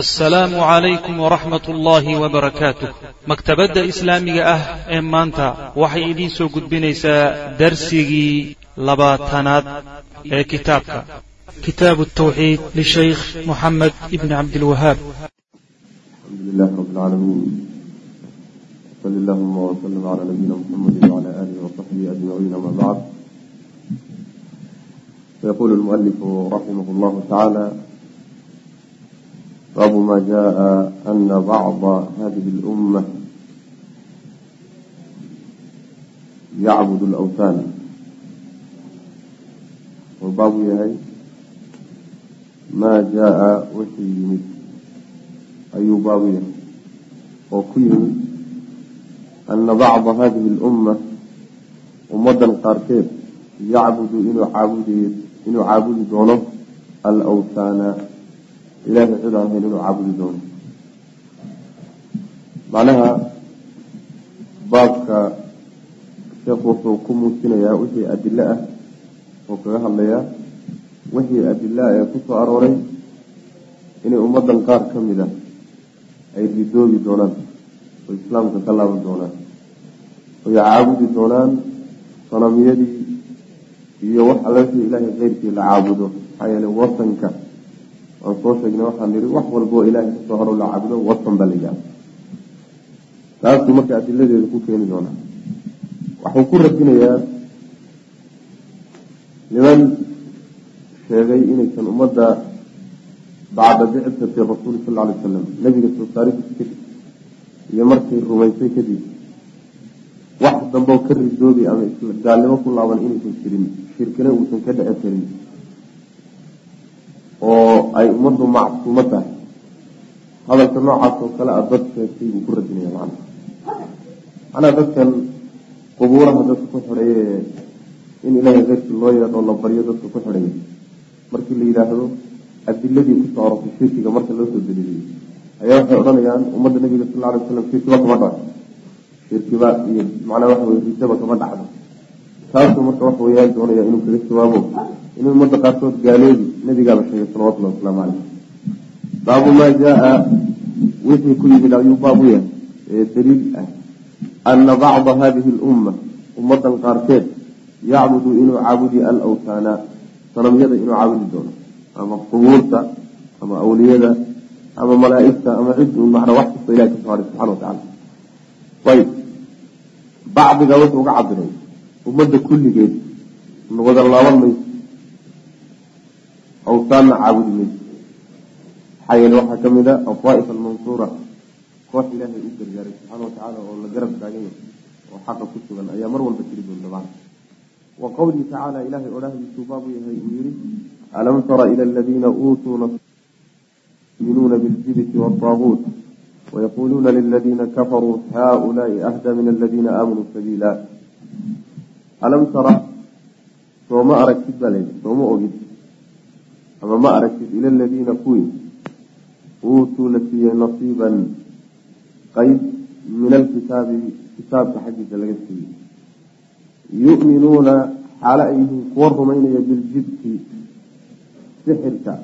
asalaamu calaykum waraxmat ullaahi wabarakaatuh maktabadda islaamiga ah ee maanta waxay idiin soo gudbinaysaa darsigii labaatanaad ee kitaabka. Kitaabu tawxiid lishaykh moxamed ibni cabdilwahaab alxamdu lmualifu raximah llahu tacaala baabu ma jaءa ana bacda hadihi اlأumة yacbud اlأwthan wuxuu baabu yahay maa jaءa wixii yimid ayuu baabu yahay oo ku yimid ana bacda hadihi اlأumة ummadan qaarkeed yacbudu inuu caabudi inuu ilahay cid aan inuu caabudi doono macnaha baabka sheekhu wuxuu ku muujinayaa wixii adilo ah oo kaga hadlayaa wixii adila ee ku soo arooray inay ummadan qaar ka mid a ay ridoobi doonaan oo islaamka ka laaban doonaan oy caabudi doonaan sanamiyadii iyo wax alla wixii ilaahay keyrkii la caabudo maxaa yeele wasanka aan soo sheegnay waxaan nihi wax walba oo ilaahay ka soo haro la caabudo wasan baa la yidhaha taasuu marka adiladeeda ku keeni doonaa. Waxuu ku radinayaa niman sheegay inaysan ummadda bacda bicati rasuuli sal alay wasalam nabiga soo saaridiisa kadib iyo markay rumaysay kadib. Wax dambeo ka ridoobi ama gaalnimo ku laaban inaysan jirin shirkina uusan ka dhece karin oo ay ummaddu macsuumo tahay hadalka noocaas oo kale a dad sheegtay buu ku radinaya macna macnaha dadkan qubuuraha dadka ku xidhaye in ilaahay keyrkii loo yeedho la baryo dadka ku xidhaya markii la yidhaahdo adiladii ku soo arortay shirkiga marka loo soo daliiliyey ayaa waxay odhanayaan ummadda nabiga sal alay waslam shirkiba kama dhaco shirkiba iyo macnaa waxa weye ridaba kama dhacdo taasuu marka waxa weyaan doonaya inuu kaga jawaabo in ummadda qaarkood gaaloobi nabigaaba sheegay salawatullahi wasalaamu caleyh baabu maa jaa wixii ku yimid ayuu baabu yahay ee daliil ah. Ana bacda hadihi lumma ummadan qaarkeed yacbudu inuu caabudi alawtaana sanamyada inuu caabudi doono. Ama qubuurta ama awliyada ama malaaigta ama cid un macnaa wax kasta ilahi ka soo haray subxana watacala ayb bacdiga wuxuu uga cabiray ummadda kulligeed wada laaban mayso awtaanna caabudi mayso maxaa yeele waxaa ka mid a aldaa'if almansuura koox ilaahay u gargaaray subxaana watacaala oo la garab taagan yahay oo xaqa ku sugan ayaa mar walba jiri doonta macna wa qowlihi tacaala ilahay odhahdiisuu baabu yahay uu yihi alam tara ila aladiina uutuu yuminuuna biljibti waataaguut wayaquluuna liladiina kafaruu haulaai ahda min aladiina aamanuu sabiila alam tara sooma aragtid baa layidhi sooma ogid. Ama ma aragtid? Ila aladiina kuwii uutuu la siiyey nasiiban qeyb min alkitaabi kitaabka xaggiisa laga siiyey. Yu'minuuna xaalo ay yihiin kuwa rumaynaya biljibti sixirka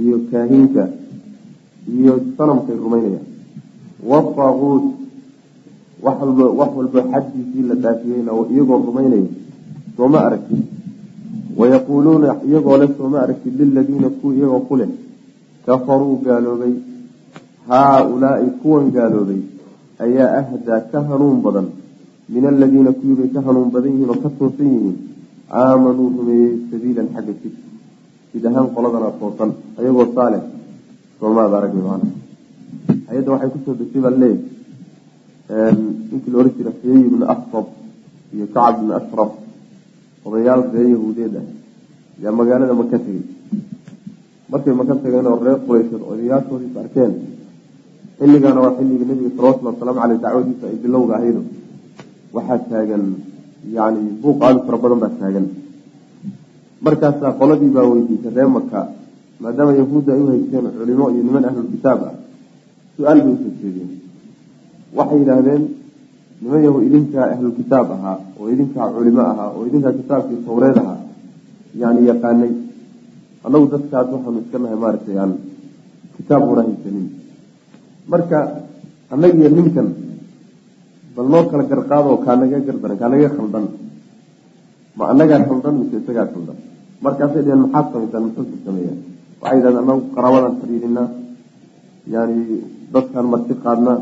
iyo kaahinka iyo sanamkay rumaynayaan. Wataaguut wax walba xaddiisii la dhaafiyeyna iyagoo rumaynaya sooma aragtid wayaquuluuna iyagoo le sooma aragtid liladiina kuwa iyagoo ku leh kafaruu gaaloobay. Haa-ulaai kuwan gaaloobay ayaa ahdaa ka hanuun badan. Min aladiina kuwiibay ka hanuun badan yihiin oo ka toosan yihiin. Aamanuu rumeeyey sabiilan xagga jid jid ahaan qoladana toosan ayagoo saaleh soomaad aragni hay'adda waxay ku soo degtay baa leeyahy ninkii la ohan jira xuyey ibnu asfab iyo kacab ibnu ashraf odayaal ree yahuudeed ah yaa magaalada maka tegey. Markay maka tageen oo reer quraysheed odayaashoodiis arkeen xilligaana waa xilligii nabiga salawatullhi wasalaamu caleyh dacwadiisa ay bilowga ahaydo waxaa taagan yani buuq aadu fara badan baa taagan. Markaasaa qoladii baa weydiisay ree maka maadaama yahuudda ay u haysteen culimo iyo niman ahlulkitaab ah su'aal bay u soo jeedeen waxay yidhaahdeen niman yahu idinkaa ahlulkitaab ahaa oo idinkaa culimo ahaa oo idinkaa kitaabkii tawreed ahaa. Yani yaqaanay annagu dadkaas waxaanu iska nahay maaragtay aan kitaab una haysanin marka annagiyo ninkan bal noo kala garqaado kaa naga gardaran kaa khaldan. Ma annagaa khaldan mise isagaa khaldan? Markaasay dheheen maxaad samaysaan muxuusa sameeyaan? Waxay yidhahdeen anagu qaraabadan xiriirinaa yani dadkan marti qaadnaa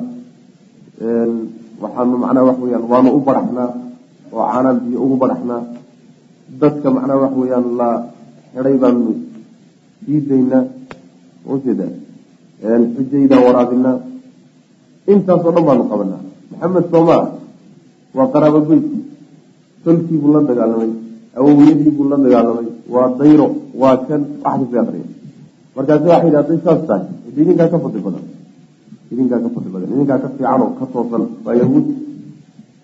waxaanu macnaha wax weyaan waanu u baraxnaa oo caanaan biyo ugu baraxnaa. Dadka macnaha wax weyaan la xidhay baanu sii daynaa ujeeda xujaydaa waraabinaa. Intaasoo dhan baanu qabanaa. Maxamed sooma waa qaraabo goydkii tolkii buu la dagaalamay. Awowyadii buu la dagaalamay. Waa dayro waa kan wax ka sii aqriya markaasi waxay yidhi saas tahay. Hadi idinkaa ka fadli badan idinkaa ka fadli badan idinkaa ka fiican oo ka toosan waa yahuud.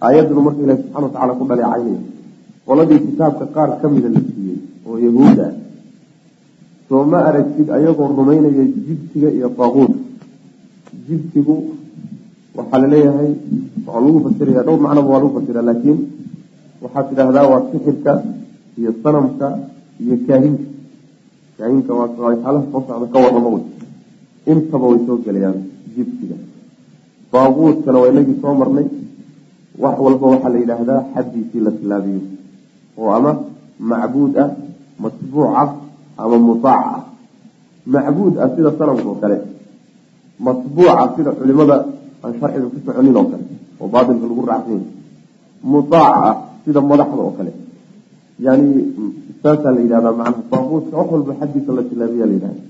Aayadduna marka ilahi subxana watacala ku dhaleecaynaya qoladii kitaabka qaar ka mida la siiyey oo yahuud ah soo ma aragtid ayagoo rumaynaya jibtiga iyo taaquudka jibtigu waxaa la leeyahay waxaa lagu fasiraya dhowr macnoba waa lagu fasira laakiin waxaad tidhaahdaa waa sixirka iyo sanamka iyo kaahinka. Kaahinka waa xaalaha soo socda ka warramo wey. Intaba way soo gelayaan jibtiga baaquudkana waa inagii soo marnay. Wax walba waxaa la yidhaahdaa xaddiisii la tilaabiyo. Oo ama macbuud ah matbuuc ah ama mutaac ah. Macbuud ah sida sanamka oo kale. Matbuuca sida culimada aan sharciga ku soconin oo kale. Oo baatilka lagu raacsan yahay mutaac ah sida madaxda oo kale. Yani saasaa la yidhahdaa macnaha baaquudka wax walba xaddiisa la tilaabiya la yidhahda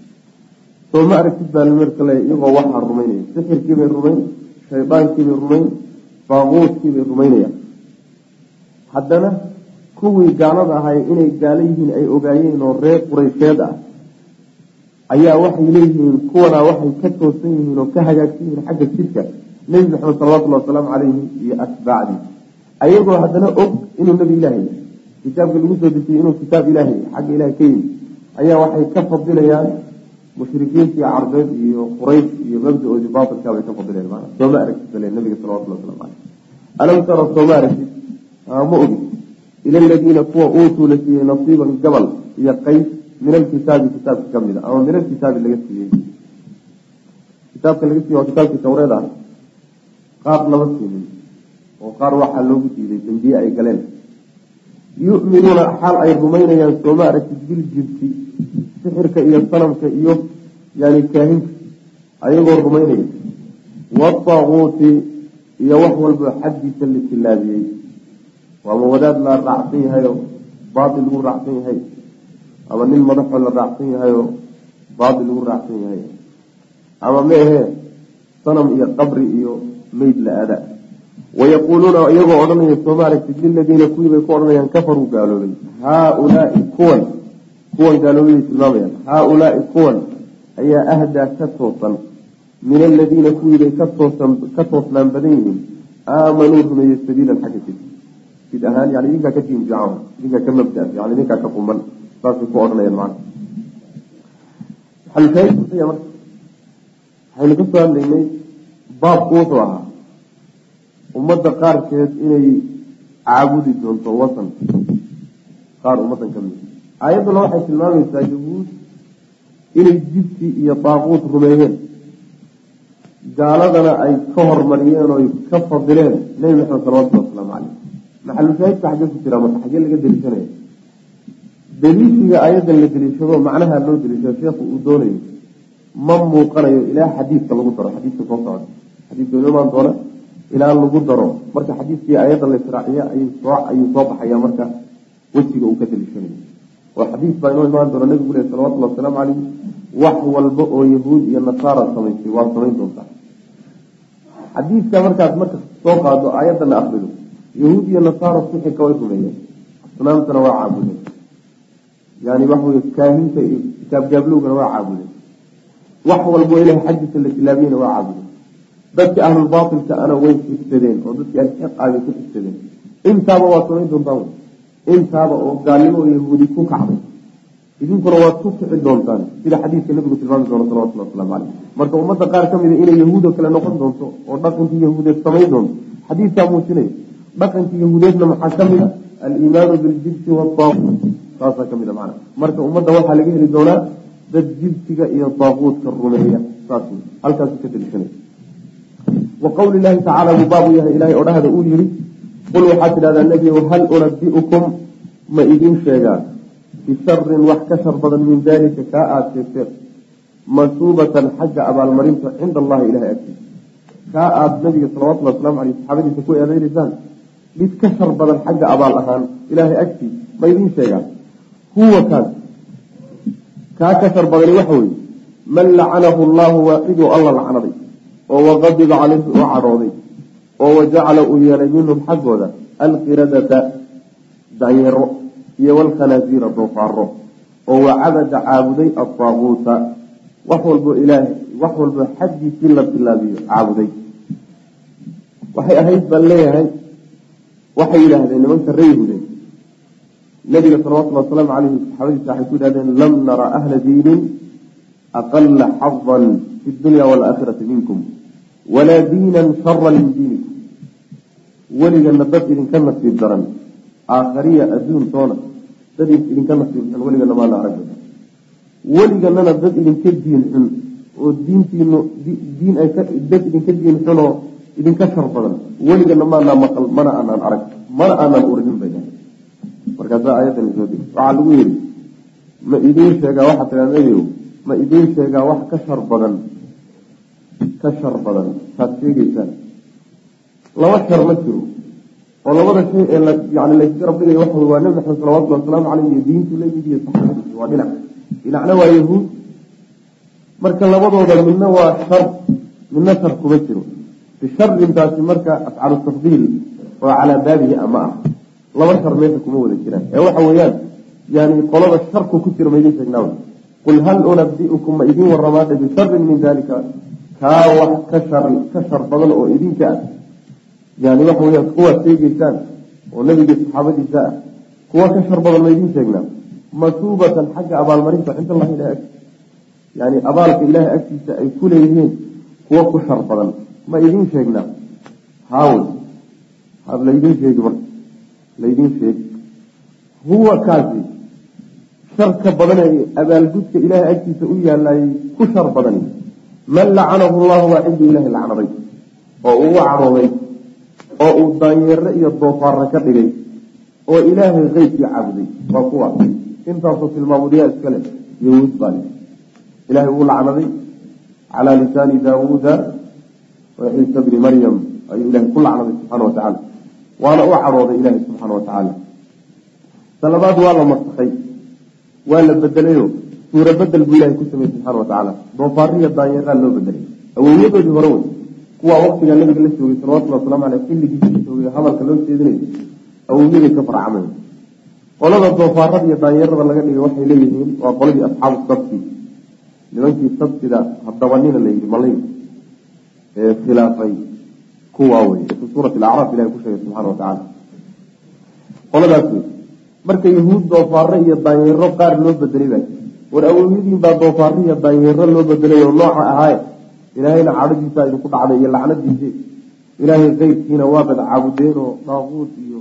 soo ma aragtid baa marka le iyagoo waxaa rumaynaya. Sixirkiibay rumayn shaydaankiibay rumayn baaquudkiibay rumaynayaan haddana kuwii gaalada ahay inay gaalo yihiin ay ogaayeen oo reer quraysheed ah ayaa waxay leeyihiin kuwanaa waxay ka toosan yihiin oo ka hagaagsan yihiin xagga jidka nebi maxamed salawatullhi wasalaamu calayhi iyo atbaacdii. Ayagoo haddana og inuu nebi ilaahay kitaabka lagu soo dejiyey inuu kitaab ilaahay xagga ilahay ka yimi ayaa waxay ka fadilayaan mushrikiintii carbeed iyo quraysh iyo mabdaoodii baatilkaa bay ka fadilayan maana sooma aragtid nabiga salawatulli waslamu caleyh alam tara sooma aragtid? Ma ogi. Ila aladiina kuwa uutuu la siiyey nasiiban gabal iyo qays min alkitaabi kitaabka ka mid a ama min alkitaabi laga siiyey. Kitaabka laga siiyey waa kitaabkii tawreed ah. Qaar lama siinin oo qaar waxaa loogu diiday dambiye ay galeen. Yu'minuuna xaal ay rumaynayaan sooma aragtid biljibti sixirka iyo sanamka iyo yani kaahinka ayagoo rumaynaya. Wataaquuti iyo wax walba xaddiisa la tilaabiyey. Waama wadaad la raacsan yahayoo baatil lagu raacsan yahay? Ama nin madaxoo la raacsan yahayoo baatil lagu raacsan yahay? Ama meehee sanam iyo qabri iyo meyd la aada? Wayaquuluuna iyagoo odhanaya sooma aragtid liladiina kuwii bay ku odhanayaan kafaruu gaaloobay haaulaai kuwan kuwan gaaloobaday tilmaamayaan. Haaulaai kuwan ayaa ahdaa ka toosan. Min aladiina kuwiibay ka toosnaan badan yihiin aamanuu rumeeyey sabiilan xagga jid jid ahaan yani idinkaa ka fiican idinkaa ka mabda yani idinkaa ka quman saasay ku odhanayaan macana maxalushaahidkuxuya marka waxaynu ka soo hadlaynay baabku wuxuu ahaa ummadda qaarkeed inay caabudi doonto wasan qaar ummaddan ka mid aayadduna waxay tilmaamaysaa yahuud inay jibti iyo daaquud rumeeyeen. Gaaladana ay ka hormariyeen oo ka fadileen nebi maxamed salawatulli wasalaamu caleyh maxalushaahidka xaggee ku jiraa marka xaggee laga deliishanaya. Deliishiga aayaddan la deliishado macnaha loo deliishado sheekhu uu doonayo ma muuqanayo ilaa xadiidka lagu daro. Xadiidka soo socda. Xadiidka imaan doona ilaa lagu daro. Marka xadiidkii aayadda la israaciya ayuu soo baxaya marka wejiga uu ka deliishanayo oo xadiis baa inoo imaan doona nabigu leh salawatullhi wasalaamu caleyh wax walba oo yahuud iyo nasaara samaysay waad samayn doontaa xadiidka markaad marka soo qaado aayaddana akrido yahuud iyo nasaara sixirka way rumeeyeen asnaamtana waa caabudeen. Yani waxa wey kaahinta iyo kitaabgaablowgana waa caabudeen. Wax walbo ilahay xaggiisa la tilaabiyena waa caabudeen. Dadkii ahlulbaatilka ana way xigsadeen oo dadkii alxiqaabay ku xigsadeen intaaba waad samayn doontaan intaaba oo gaalnimo yahuudi ku kacday. Idinkuna waad ku kici doontaan. Sida xadiidka nabigu tilmaami doono salawatulli waslamu caleyh marka ummadda qaar ka mida inay yahuudo kale noqon doonto oo dhaqankii yahuudeed samayn doonto xadiidkaa muujinaya dhaqankii yahuudeedna maxaa ka mida aliimaanu biljibti waaaquut saasaa ka mida macna. Marka ummadda waxaa laga heli doonaa dad jibtiga iyo daaquudka rumeeya. Saas halkaasu ka daliishanay. Wa qowli llahi tacaala buu baabu yahay. Ilahay oo dhahda uu yihi qul waxaad tidhahdaa nebiyow hal unabi'ukum ma idiin sheegaa bisharin wax ka shar badan min dalika kaa aada sheegteen masuubatan xagga abaalmarinta cinda allahi ilahay agtiisa kaa aada nabiga salawatulli waslamu aleyh saxaabadiisa ku eedeynaysaan mid ka shar badan xagga abaal ahaan ilaahay agtiisa ma idiin sheegaa huwa kaas kaa ka shar badani waxa weeye man lacanahu allahu waaciduu alla lacnaday oo waqadiba caleyhi u cadhooday oo wajacala uu yeelay minhum xaggooda alqiradata danyeero iyo walkhanaasiira doofaaro oo wacabada caabuday adaaguuta wax walbo ilaahay wax walbo xaggiisii la bilaabiyo caabuday. Waxay ahayd baan leeyahay waxay yidhaahdeen nimanka reehude nabiga salawatulli wasalaamu caleyhi saxaabadiisa waxay ku yidhahdeen lam nara ahla diinin aqala xadan fi dunya waalaakhirati minkum walaa diinan sharan min diinikum weligana dad idinka nasiib daran aakhariya adduuntoona dad idinka nasiib xun weligana maana arag. Weliganana dad idinka diin xun oo diintiinu diin dad idinka diin xun oo idinka shar badan weligana maanaa maqal mana aanaan arag mana aanaan urinin bay markaasaa aayaddan soo diri waxaa lagu yidhi ma idiin sheegaa waxaa tiraa nebigow ma idiin sheegaa wax ka shar badan ka shar badan. Saad sheegeysaan laba shar ma jiro. Oo labada shay ee laysgarab dhigayo waxa waa nabi maxamed salawatullhi wasalaamu caleyh iyo diintu la mid iyo saxaabadiisa waa dhinac. Dhinacna waa yahuud. Marka labadooda midna waa shar midna shar kuma jiro. Bisharintaasi marka afcalu tafdiil oo calaa baabihi ama ah. Laba shar meesha kuma wada jiraan. Ee waxa weeyaan yani qolada sharku ku jira maydin sheegnaa qul hal unabiukum ma idin waramaadha bisharin min dalika kaa wax ka ka shar badan oo idinka ah yani waxa weyaan kuwaad sheegeysaan oo nabiga saxaabadiisa ah. Kuwa ka shar badan ma idin sheegnaa. Masuubatan xagga abaalmarinta cinda allahi ilahi agtiisa. Yani abaalka ilaahay agtiisa ay ku leeyihiin kuwa ku shar badan ma idin sheegnaa. Haawey had laydin sheegi marka laydin sheegi. Huwa kaasi sharka badan ee abaalgudka ilaahay agtiisa u yaalayay ku shar badani. Man lacanahu llahu waa ciduu ilahay lacnaday oo uu u cadhooday oo uu daanyeere iyo doofaarra ka dhigay oo ilaahay keybkii caabuday waa kuwa intaasoo tilmaamudyaa iskale yahuud baa le ilahay wuu lacnaday calaa lisaani daawuuda wa ciisa bni maryam ayuu ilahay ku lacnaday subxaana wa tacaala. Waana u cadhooday ilahay subxaana wa tacaala. Talabaad waa la masakay waa la bedelayo suura bedel buu ilahay ku sameeyey subxana wa tacaala. Doofaariya daanyeeraa loo bedelay awowyadoodii hore wey kuwaa waktigaa nabiga la joogay salawatulli waslamu aleyh xilligiisa joogay hadalka loo jeedinayo awowyaday ka farcameen qolada doofaarada iyo daanyeerada laga dhigay waxay leeyihiin waa qoladii asxaabu sabti. Nimankii sabtida hadabanina la yidhi malay ee khilaafay kuwaa wey fi suurati ilahay ku sheegay subxana wa tacaala qoladaas wey marka yahuud doofaaro iyo daanyeero qaar loo bedelay baa war awowyadiin baa doofaaro iyo daanyeero loo bedelay oo nooca ahaaye ilaahayna cadhadiisa idinku dhacday iyo lacnadiisi ilaahay keyrkiina waa bad caabudeen oo daaquud iyo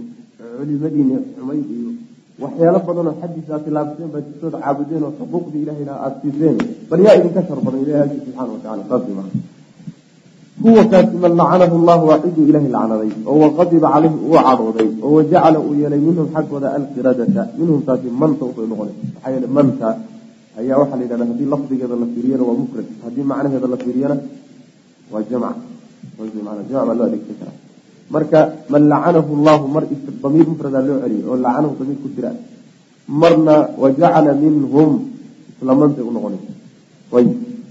culimadiina xumayd iyo waxyaalo badanoo xaggiisa aad tilaabseen baa jirtood caabudeen oo xuquuqdii ilahayna aada siiseen bal yaa idinka shar badan ilahay agti subxana watacala saas maa huwa kaasi man lacanahu llahu waa ciduu ilahay lacnaday oo waqadiba caleyhi uu cadhooday oo wajacala uu yeelay minhum xaggooda alqiradata minhum taasi manta ubay noqonay. Maxaa yeele manta ayaa waxaa la yidhahda haddii lafdigeeda la fiiriyana waa mufrad haddii macnaheeda la fiiriyana waa jamc. Jamc baa loo adeegsan karaa. Marka man lacanahu llahu mar damiir mufradaa loo celiyay oo lacanahu damiir ku jira marna wajacala minhum isla mantay unoqonaysa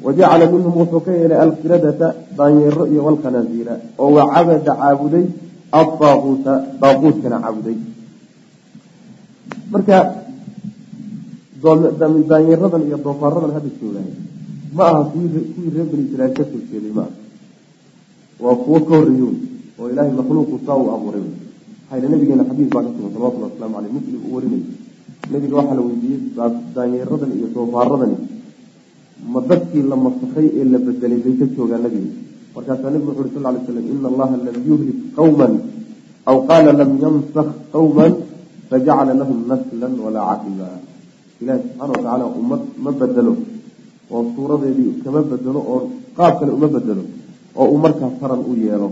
wajacala minhum wuxuu ka yeelay alqiradata daanyeero iyo walkhanaasiira oo wacabada caabuday adaaquuta daaquutkana caabuday. Marka daanyeeradan iyo doofaaradan hadda joogaay ma aha kuwii reer bani israiil ka soo jeeday ma aha. Waa kuwo ka horreeyo oo ilaahay makhluuqu saa uu abuuray. Maxayna nabigeena xadiis baa ka sugan salawatulli waslamu aleyh muslim uu warinayay nabiga waxaa la weydiiyey daanyeeradan iyo doofaaradan ma dadkii la masakay ee la bedelay bay ka joogaan nabiga markaasaa nabigu wuxu uri sal ly slam ina allaha lam yuhlik qawman. Aw qaala lam yamsak qawman fajacala lahum naslan walaa caqiba ilahi subxaana watacaala ummad ma bedelo oo suuradeedii kama bedelo oo qaab kale uma bedelo oo uu markaa taran u yeelo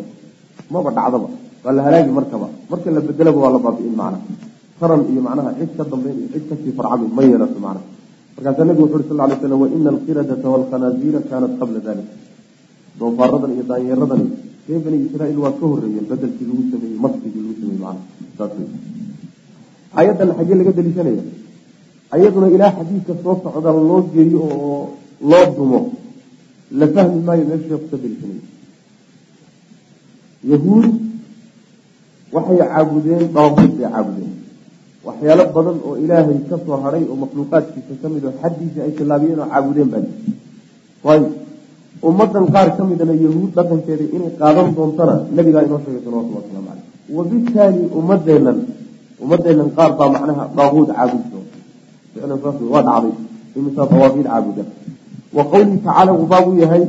maba dhacdaba waa la halaagi markaba marka la bedelaba waa la baabi'in macna taran iyo macnaha cid ka dambeyn iyo cid ka sii farcami ma yeelato macna markaasaa nabigu wuxu uri sal lay slam waina alqiradata waalkhanaasiira kaanat qabla dalik doofaaradan iyo daanyeeradani ree bani israaiil waa ka horeeyeen bedelkii lagu sameeyey maskigii lagu sameeyey macna saas wey ayaddan xaggee laga daliishanaya ayaduna ilaa xadiidka soo socda loo geeyo oo loo dumo. La fahmi maayo ka daliishanaya yahuud waxay caabudeen daabuud bay caabudeen. Waxyaalo badan oo ilaahay ka soo oo makhluuqaadkiisa ka mid oo xaddiisa ay tilaabiyeen oo caabudeen baa jira waayo ummadan qaar ka midana yahuud dhaqankeeda inay qaadan doontana nabigaa inoo sheegay salawatullah waslamu caleyh wabitaali ummadeennan ummadeennan qaar baa macnaha daabuud caabudi saas waa dhacday imisaa dawaabiid caabuda wa qawlihi tacaala uu baabu yahay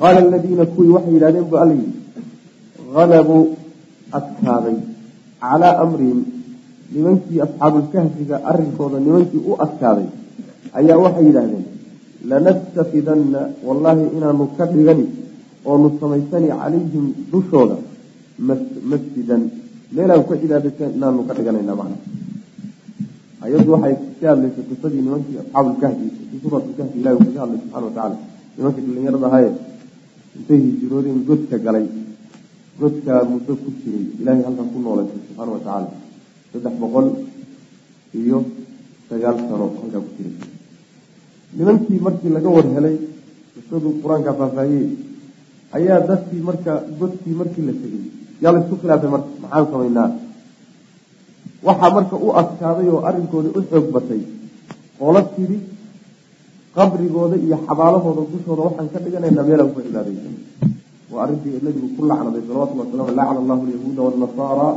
qaala aladiina kuwii waxay yidhahdeen bu alla yidhi halabuu adkaaday calaa amrihim nimankii asxaabulkahfiga arrinkooda nimankii u adkaaday ayaa waxay yidhaahdeen lanastafidanna wallaahi inaanu ka dhigani oonu samaysani calayhim dushooda masjidan meelaan ku cibaadaysan inaanu ka dhiganayna macna ayaddu waxay ka hadlaysay qisadii nimankii asxaabulkahfi fi suuratlkahfi ilahi wuxuu ka hadlay subxana watacaala nimankii dhallinyarada ahaye intay hijiroodeen godka galay. Godkaa muddo ku jiray ilaahay halkan ku noolaysa subxaana watacaala saddex boqol iyo sagaal sano halkaa ku jiray. Nimankii markii laga war helay qisadu qur'aanka faahfaahiyey ayaa dadkii marka godkii markii la tegey yaa la isku khilaafay marka maxaan samaynaa waxaa marka u adkaaday oo arrinkooda u xoog batay. Oola tidhi qabrigooda iyo xabaalahooda dushooda waxaan ka dhiganaynaa meelaan ku cibaadaysan waa arrintii nabigu ku lacnaday salawatulli wasalam lacna allahu alyahuuda waannasaara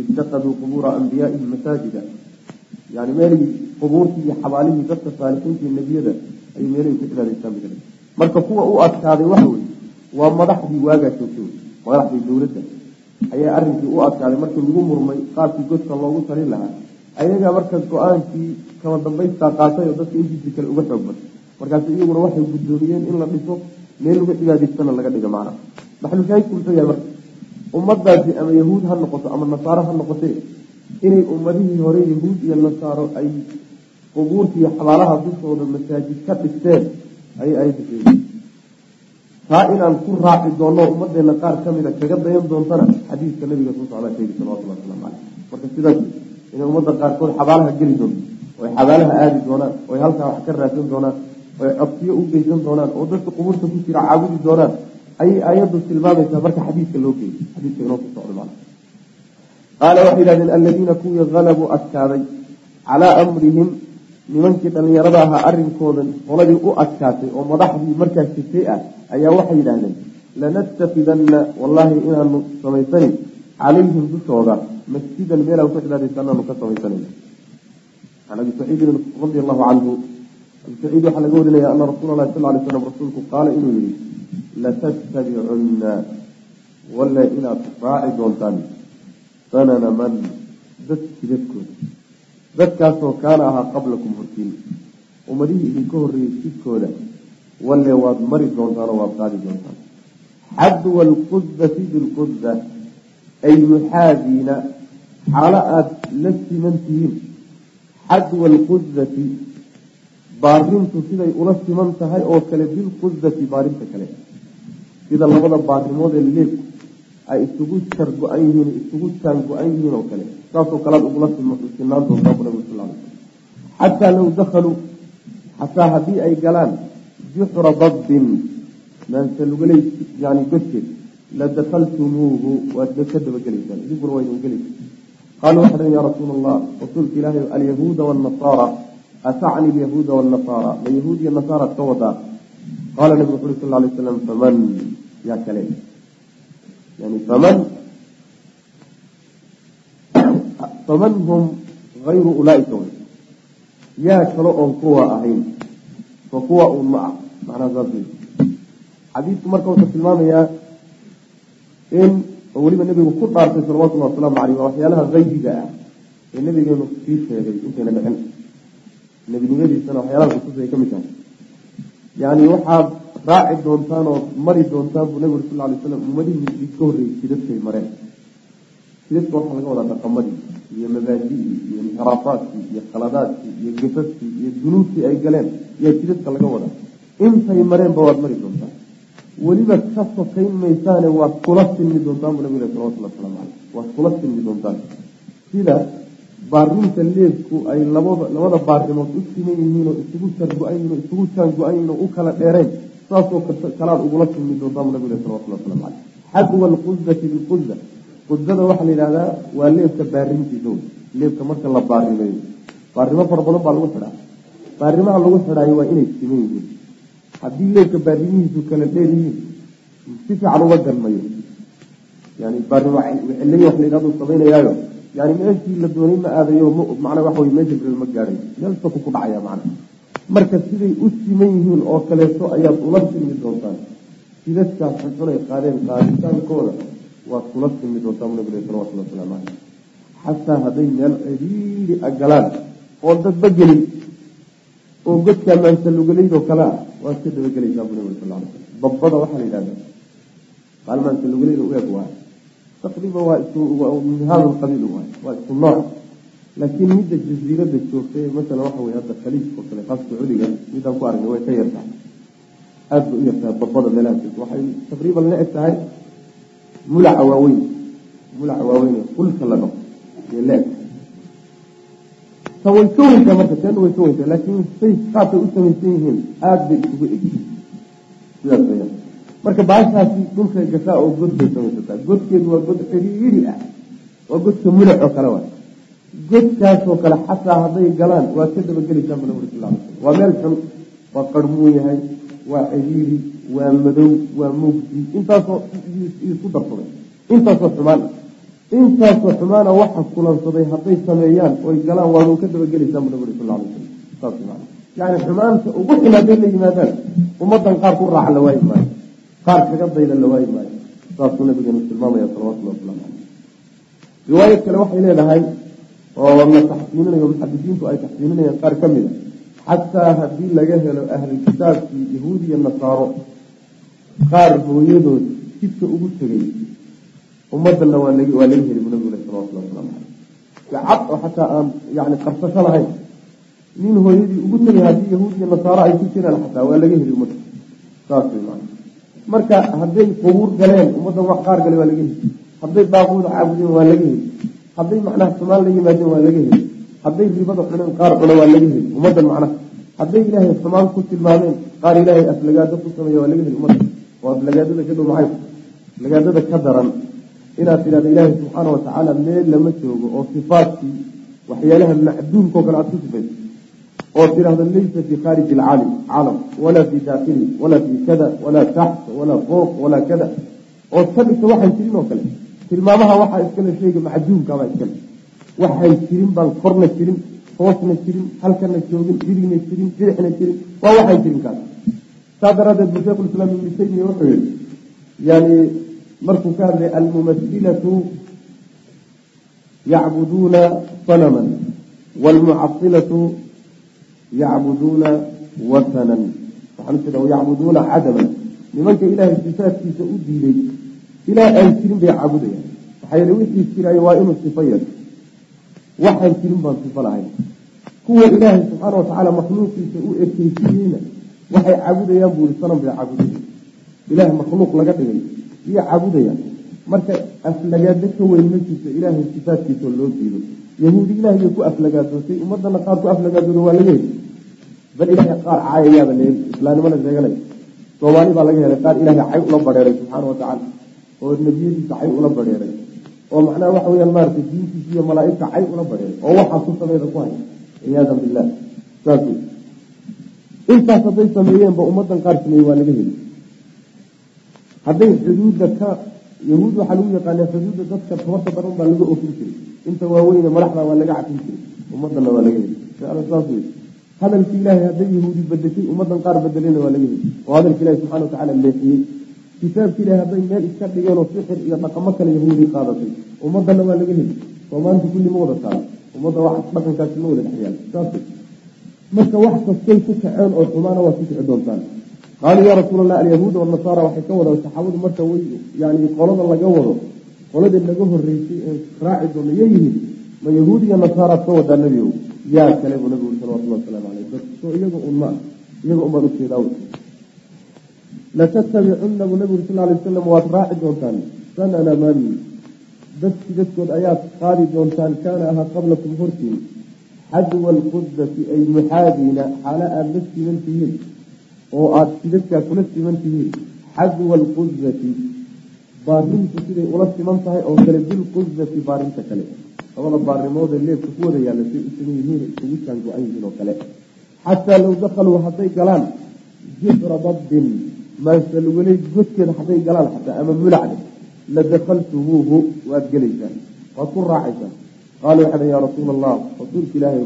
itakaduu qubuura anbiyaa'ihim masaajida. Yani meelihii qubuurtii iyo xabaalihii dadka saalixiintii nebiyada ay meelahay ku cibaadaystaan marka kuwa u adkaaday waxa weye waa madaxdii waagaa joogtay. Madaxdii dowladda ayaa arrinkii u adkaaday markii lagu murmay qaabkii godka loogu talin lahaa. Ayagaa marka go'aankii kama dambaystaa qaatay oo dadka intiisii kale uga xoog batay markaas iyaguna waxay guddoomiyeen in la dhiso meel laga cibaadaystana laga dhiga macna. Maxalushaahidku muxuu yahay marka ummadaasi ama yahuud ha noqoto ama nasaaro ha noqotee inay ummadihii hore yahuud iyo nasaaro ay qubuurta iyo xabaalaha dushooda masaajid ka dhisteen ayay ayadda sheegay taa inaan ku raaci doonno ummadeena qaar ka mida kaga dayan doontana xadiiska nabiga soo socdaa sheegay salawatullah waslamu caleyh marka sidaas inay ummadda qaarkood xabaalaha geli doonto oy xabaalaha aadi doonaan oy halkaa wax ka raadsan doonaan oy codsiyo u geysan doonaan oo dadka qubuurta ku jira caabudi doonaan ayay aayaddu tilmaamaysaa marka xadiiska loo geeyay xadiiska inoo ku socdo macna qaala waxay yidhahdeen aladiina kuwii halabuu adkaaday calaa amrihim nimankii dhallinyarada ahaa arrinkooda qoladii u adkaatay oo madaxdii markaas jirtay ah ayaa waxay yidhaahdeen lanastafidanna wallaahi inaanu samaysani calayhim dushooda masjidan meelaan ku cibaadaysanaanu ka samaysanayna can abi saciidin radi allahu canhu abi waxaa laga warinaya ana rasuula lahi sal lay slam rasuulku qaala inuu yihi latattabicunna walla inaad raaci doontaan sanana man dad jidadkooda dadkaasoo kaana ahaa qablakum hortiin ummadihii idinka horreeyey jidkooda. Walle waad mari doontaan oo waad qaadi doontaan. Xadwa alqudati bilqudda ay muxaadiina xaalo aada la siman tihiin xadwa alqudati baarintu siday ula siman tahay oo kale bilqudati baarinta kale. Sida labada baarimood ee leebku ay isugu jar go-an yihiin isugu jaan go-an yihiin oo kale. Saasoo kalead ugula sinaan doontaa bu nabig sal xataa low dakhaluu xataa haddii ay galaan juxra dabbin maansalugaleys yani godkeed la dakaltumuuhu waad ka dabagelaysaan idinkuna waa idin gelaysa qaaluu waxay dhaheen ya rasuula allah rasuulka ilaahay alyahuuda waannasaara atacni alyahuuda waannasaara ma yahuud iyo nasaaraad ka wadaa qaala nabigu wuxu sal lay slam faman yaa kale faman hum hayru ulaaika yaa kale oon kuwa ahayn fa kuwa un ma ah xadiidku marka wuxuu tilmaamayaa in oo weliba nebigu ku dhaartay salawatullahi wasalaamu caleyh waa waxyaalaha haybiga ah ee nabigeenu sii sheegay intayna dhicin nebinimadiisana waxyaalaha kutusay ka mid tahay yani waxaad raaci doontaan oo mari doontaan buu nabigu sal alay slam ummadihii idka horreeyey jidadkay mareen. Jidadka waxaa laga wadaa dhaqamadii iyo mabaadidii iyo inxiraafaadkii iyo khaladaadkii iyo gafaskii iyo dunuubtii ay galeen. Yaa jidadka laga wadaa. Intay mareenba waad mari doontaan. Weliba ka sokayn maysaane waad kula silmi doontaan buu nabigu salawatulli waslamu caleyh waad kula silmi doontaan. Sida baarinta leebku ay labada baarimood u siman yihiin oo isugu sargo-an isugu jaango-an yihiin oo u kala dheereen saasoo kalaad ugula silmi doontaan buu nabigu salawatulli waslamu caleyh. xadwa alqudati bilquda qudada waxaa la yidhahdaa waa leebka baarintiisa leebka marka la baarimeeyo baarimo fara badan baa lagu xidhaa. baarimaha lagu xidhaayo waa inay siman yihiin. haddii leebka baarimihiisu kala dheer yihiin si fiican uga ganmayo yani baarimo cilay wax la yidhahdo samaynayaayo yani meeshii la doonay ma aadayo macnaa waxa wey meesha birel ma gaadhay meel saku ku dhacaya macna marka siday u siman yihiin oo kaleeto ayaad ula silmi doontaan. Sidadkaas xunxun ay qaadeen qaaditaankooda waad kula silmi doontaan nabiga salawatulli wasalaamu caleyh xataa hadday meel ciriiri a oo dadba gelin oo godkaa maansalugaleydoo kale ah waad ka dabagelaysaa bu nabig sal slam babbada waxaa la yidhahda qaal maansalugaleyd u eg waay. Taqriiban waa isku hada alqabiil waay waa isku nooc laakiin midda jasiirada joogta ee masalan waxa wey hadda khaliijka oo kale qaas sacuudiga midaan ku aragnay way ka yartahay. Aada bay u yartahay babbada meelaha joogta waxay taqriiban la eg tahay mulaca waaweyn mulaca waaweyn ee kulka la dhaqo iyo la eg ta way ka weyntaa marka teena way ka weyntaa laakiin say qaabkay u samaysan yihiin aada bay isugu egyihiin sidaas marka baashaasi dhulkay gashaa oo god bay samaysataa. Godkeedu waa god xiriiri ah waa godka mulac oo kale waay godkaasoo kale xataa hadday galaan waad ka slam waa meel xun waa qarmuun yahay waa xiriiri waa madow waa mugdi intaasoo isku darsaday. Intaasoo xumaan. Intaasoo xumaana waxa kulansaday hadday sameeyaan oy galaan waadu ka dabagelaysaa bu nabig sal man yani xumaanta ugu xun hadday la yimaadaan ummadan qaar ku raaca la waayi maayo. Qaar kaga dayda la waayi maayo. Saasuu nabigeenu tilmaamaya salawatulli waslamu caleyh riwaayad kale waxay leedahay oo la taxsiininayo muxadisiintu ay taxsiininayaan qaar ka mid a xataa haddii laga helo ahlulkitaabkii yahuud iyo nasaaro qaar hooyadood jidka ugu tegay ummadana waa lag waa laga heli bu nabigu le salawatulli waslamu caleyh cad oo xataa aan yani qarsasho lahayn nin hooyadii ugu tegay haddii yahuud iyo nasaaro ay ku jiraan xataa waa laga heli ummadda. Saas way maana marka hadday qubuur galeen ummaddan wax qaar gale waa laga heli hadday daaquuda caabudeen waa laga heli hadday macnaha xumaan la yimaadeen waa laga heli hadday ribada cuneen qaar cuna waa laga heli ummaddan macnaha. hadday ilaahay xumaan ku tilmaameen qaar ilaahay aflagaado ku sameeya waa laga heli ummadda. oo aflagaadada ka dhow maxay? aflagaadada ka daran. inaad tidhahdo ilaahay subxaana watacaala meel lama joogo oo sifaadkii waxyaalaha macduumkao kale aad ku sifayso oo tidhaahdo laysa fii khaariji alcaalim caalam walaa fii daakili walaa fii kada walaa taxta walaa fooq walaa kada oo ka dhigta waxaan jirin oo kale tilmaamaha waxaa iskale sheega macduumkaabaa iskale waxaan jirin baan korna jirin hoosna jirin halkana joogin dirigna jirin dirixna jirin. Waa waxaan jirin kaas. Saa daraaddeed bu sheikhu lislaam ibnu taymiya wuxuu yihi yani markuu ka hadlay almumasilatu yacbuduuna sanaman waalmucasilatu yacbuduuna wasanan. Waxaan ujeeda yacbuduuna cadaman. Nimanka ilaahay sifaadkiisa u diiday ilaah aan jirin bay caabudayaan maxaa yeele wixii jiraayo waa inuu sifo yeesho waxaan jirin baan sifo lahayn. Kuwa ilaahay subxaana watacaala makhluuqiisa u ekeysiiyeyna waxay caabudayaan buu sanam bay caabudaya ilaah makhluuq laga dhigay iyo caabudayaan marka aflagaado ka weyn ma ilaahay sifaadkiisao loo diido. Yahuudi ilaahiyay ku aflagaadootay ummadana qaar ku aflagaadooda waa laga heli bal ilaahay qaar caayayaaba la heli sheeganay. Soomaali baa laga helay qaar ilaahay cay ula badheeray subxaana watacaala oo nebiyadiisa cay ula badheeray oo macnaha waxa weyaan maaragtay diintiisa iyo malaaigta cay ula badheeray oo waxaa ku sameeda ku hay ciyaadan billah saas intaas hadday sameeyeenba ummadan qaar sameeyey waa laga heli hadday xuduudda ka yahuud waxaa lagu yaqaanaa xuduudda dadka tabarta daran baa laga ofin jiray. Inta waaweyne madaxda waa laga cafin jiray. Ummadana waa laga heli saas wey ilaahay hadday yahuudi bedeshay ummadan qaar bedelena waa laga heli oo hadalka ilahi subxana watacaala leexiyey kitaabki ilahay hadday meel iska dhigeen oo sixir iyo dhaqamo kale yahuudi qaadatay ummadana waa laga heli soomaanta kulli ma wada taala ummadda wax dhaqankaasi ma wada dhexyaal saas marka wax kastay ku kaceen oo xumaana waa ku kici doontaan. Qaaluu yaa rasuul allah alyahuuda wanasaara waxay ka wadaan saxaabadu marka way yani qolada laga wado qoladii naga horeysay ee raaci doona ya yihiin ma yahuud iyo nasaaraad ka wadaa nebi ow yaa kale buu nabigu salawatullah wasalaamu caleyh soo iyaga un ma iyaga unbaan u jeedaa latattabicunna buu nabigu sal alay wasalam waad raaci doontaan sanana man dadki dadkood ayaad qaadi doontaan kaana ahaa qablakum hortiin xadwa alqudati ay muxaadiina xaalo aada la siman tihiin oo aada sidadkaa kula siman tihiin xadwa alqudati baarintu siday ula siman tahay oo kale bilqudati baarinta kale labada baarimoodee leebka ku wada yaalla say u siman yihiin isugu jaan go-an yihiin oo kale xataa low dakaluu hadday galaan jifra dabbin maasalweley godkeeda hadday galaan xataa ama mulacda ladakaltumuuhu waad gelaysaan. Waad ku raacaysaan. Qaalu waxay dhan yaa rasuula allah rasuulka ilaahay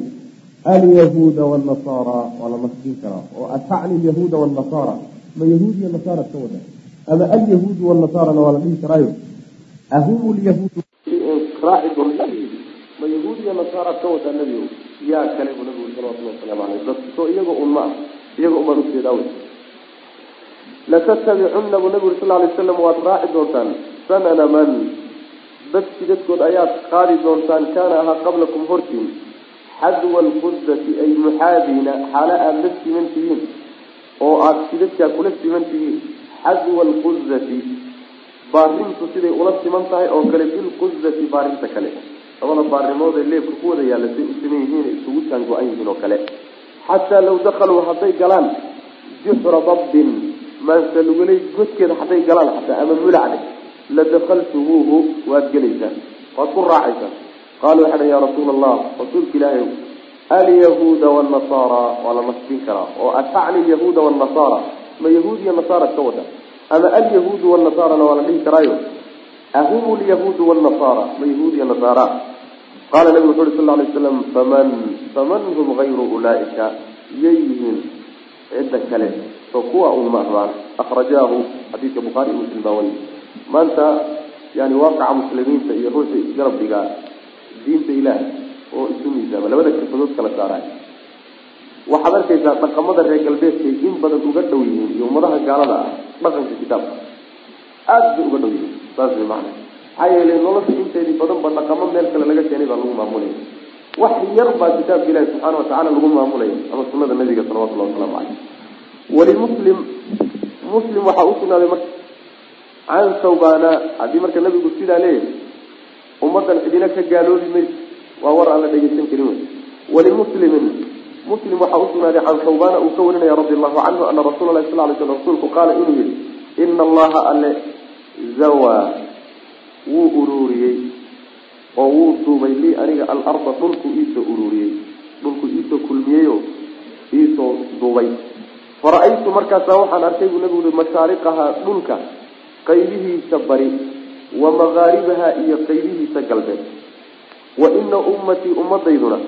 alyahuuda wanasaara waa la nasbin karaa. Oo atacni alyahuuda wanasaara ma yahuud iyo nasaara ka wada ama alyahuudu wanasaarana waa la dhihi karaayo? Ahum lyahuudu raaci doonta ma yahuud iyo nasaara ka wada nebigo yaa kale buu nabigu salawatullah wasalaamu caleyh bas soo iyaga un ma iyaga unbaan u jeedaa wey latattabicunna buu nabigu uri sal lay waslam waad raaci doontaan sanana man dadki dadkood ayaad qaadi doontaan kaana ahaa qablakum hortiin xadwa alqudati ay muxaadiina xaalo aada la siman tihiin oo aada sidadkaa kula siman tihiin xadwa alqudati baarintu siday ula siman tahay oo kale bilqudati baarinta kale labada baarimoodee leebka ku wada yaalla say u siman yihiin isugu jaan go-an yihiin oo kale xataa law dakaluu hadday galaan juxra dabbin maasalweley godkeeda hadday galaan xataa ama mulacde ladakaltumuuhu waad gelaysaan waad ku raacaysaan qaaluu waxay dhan yaa rasuula allah rasuulka ilaahay alyahuuda wanasaara waa la nasbin karaa oo atacni alyahuuda wanasaara ma yahuud nasaara ka wada ama alyahuudu wanasaarana waa la dhihi karaayo ahum lyahuudu wanasaara ma yahuud nasaara. Qaala nabigu wuxu uri sal lay slam faman faman hum hayru ulaaika yay yihiin cidda kale oo kuwa un ma ahbaan akrajaahu xadiidka bukhaari muslim baa wariy maanta yani waaqaca muslimiinta iyo ruuxa isgarab diinta ilaah oo isu miisaama labada kafadood kala saaraay waxaad arkaysaa dhaqamada reer galbeedkay in badan uga dhow yihiin iyo ummadaha gaalada ah dhaqanka kitaabka aada bay uga dhow yihiin saas way macna maxaa yeelay nolosha inteedii badan ba dhaqamo meel kale laga keenay baa lagu maamulaya wax yar baa kitaabka ilahi subxaana watacala lagu maamulaya ama sunada nabiga salawatullahi wasalaamu caleyh walimuslim muslim waxaa usugnaaday marka can sawbana haddii marka nabigu sidaa leeyahay ummadan cidina ka gaaloobi mayso waa war aan la dhegeysan karin wey. Walimuslimin muslim waxaa usugnaaday can sawbana uu ka warinaya radi allahu canhu ana rasuula lahi sal lay sl rasuulku qaala inuu yihi ina allaha alle zawaa wuu uruuriyey oo wuu duubay lii aniga alarda dhulku iisoo uruuriyey dhulku iisoo kulmiyeyo iisoo duubay. Fara-aytu markaasaa waxaan arkay buu nabigu ui mashaariqaha dhulka qaybihiisa bari wa makaaribaha iyo qaybihiisa galbeed. Wa ina ummatii ummadayduna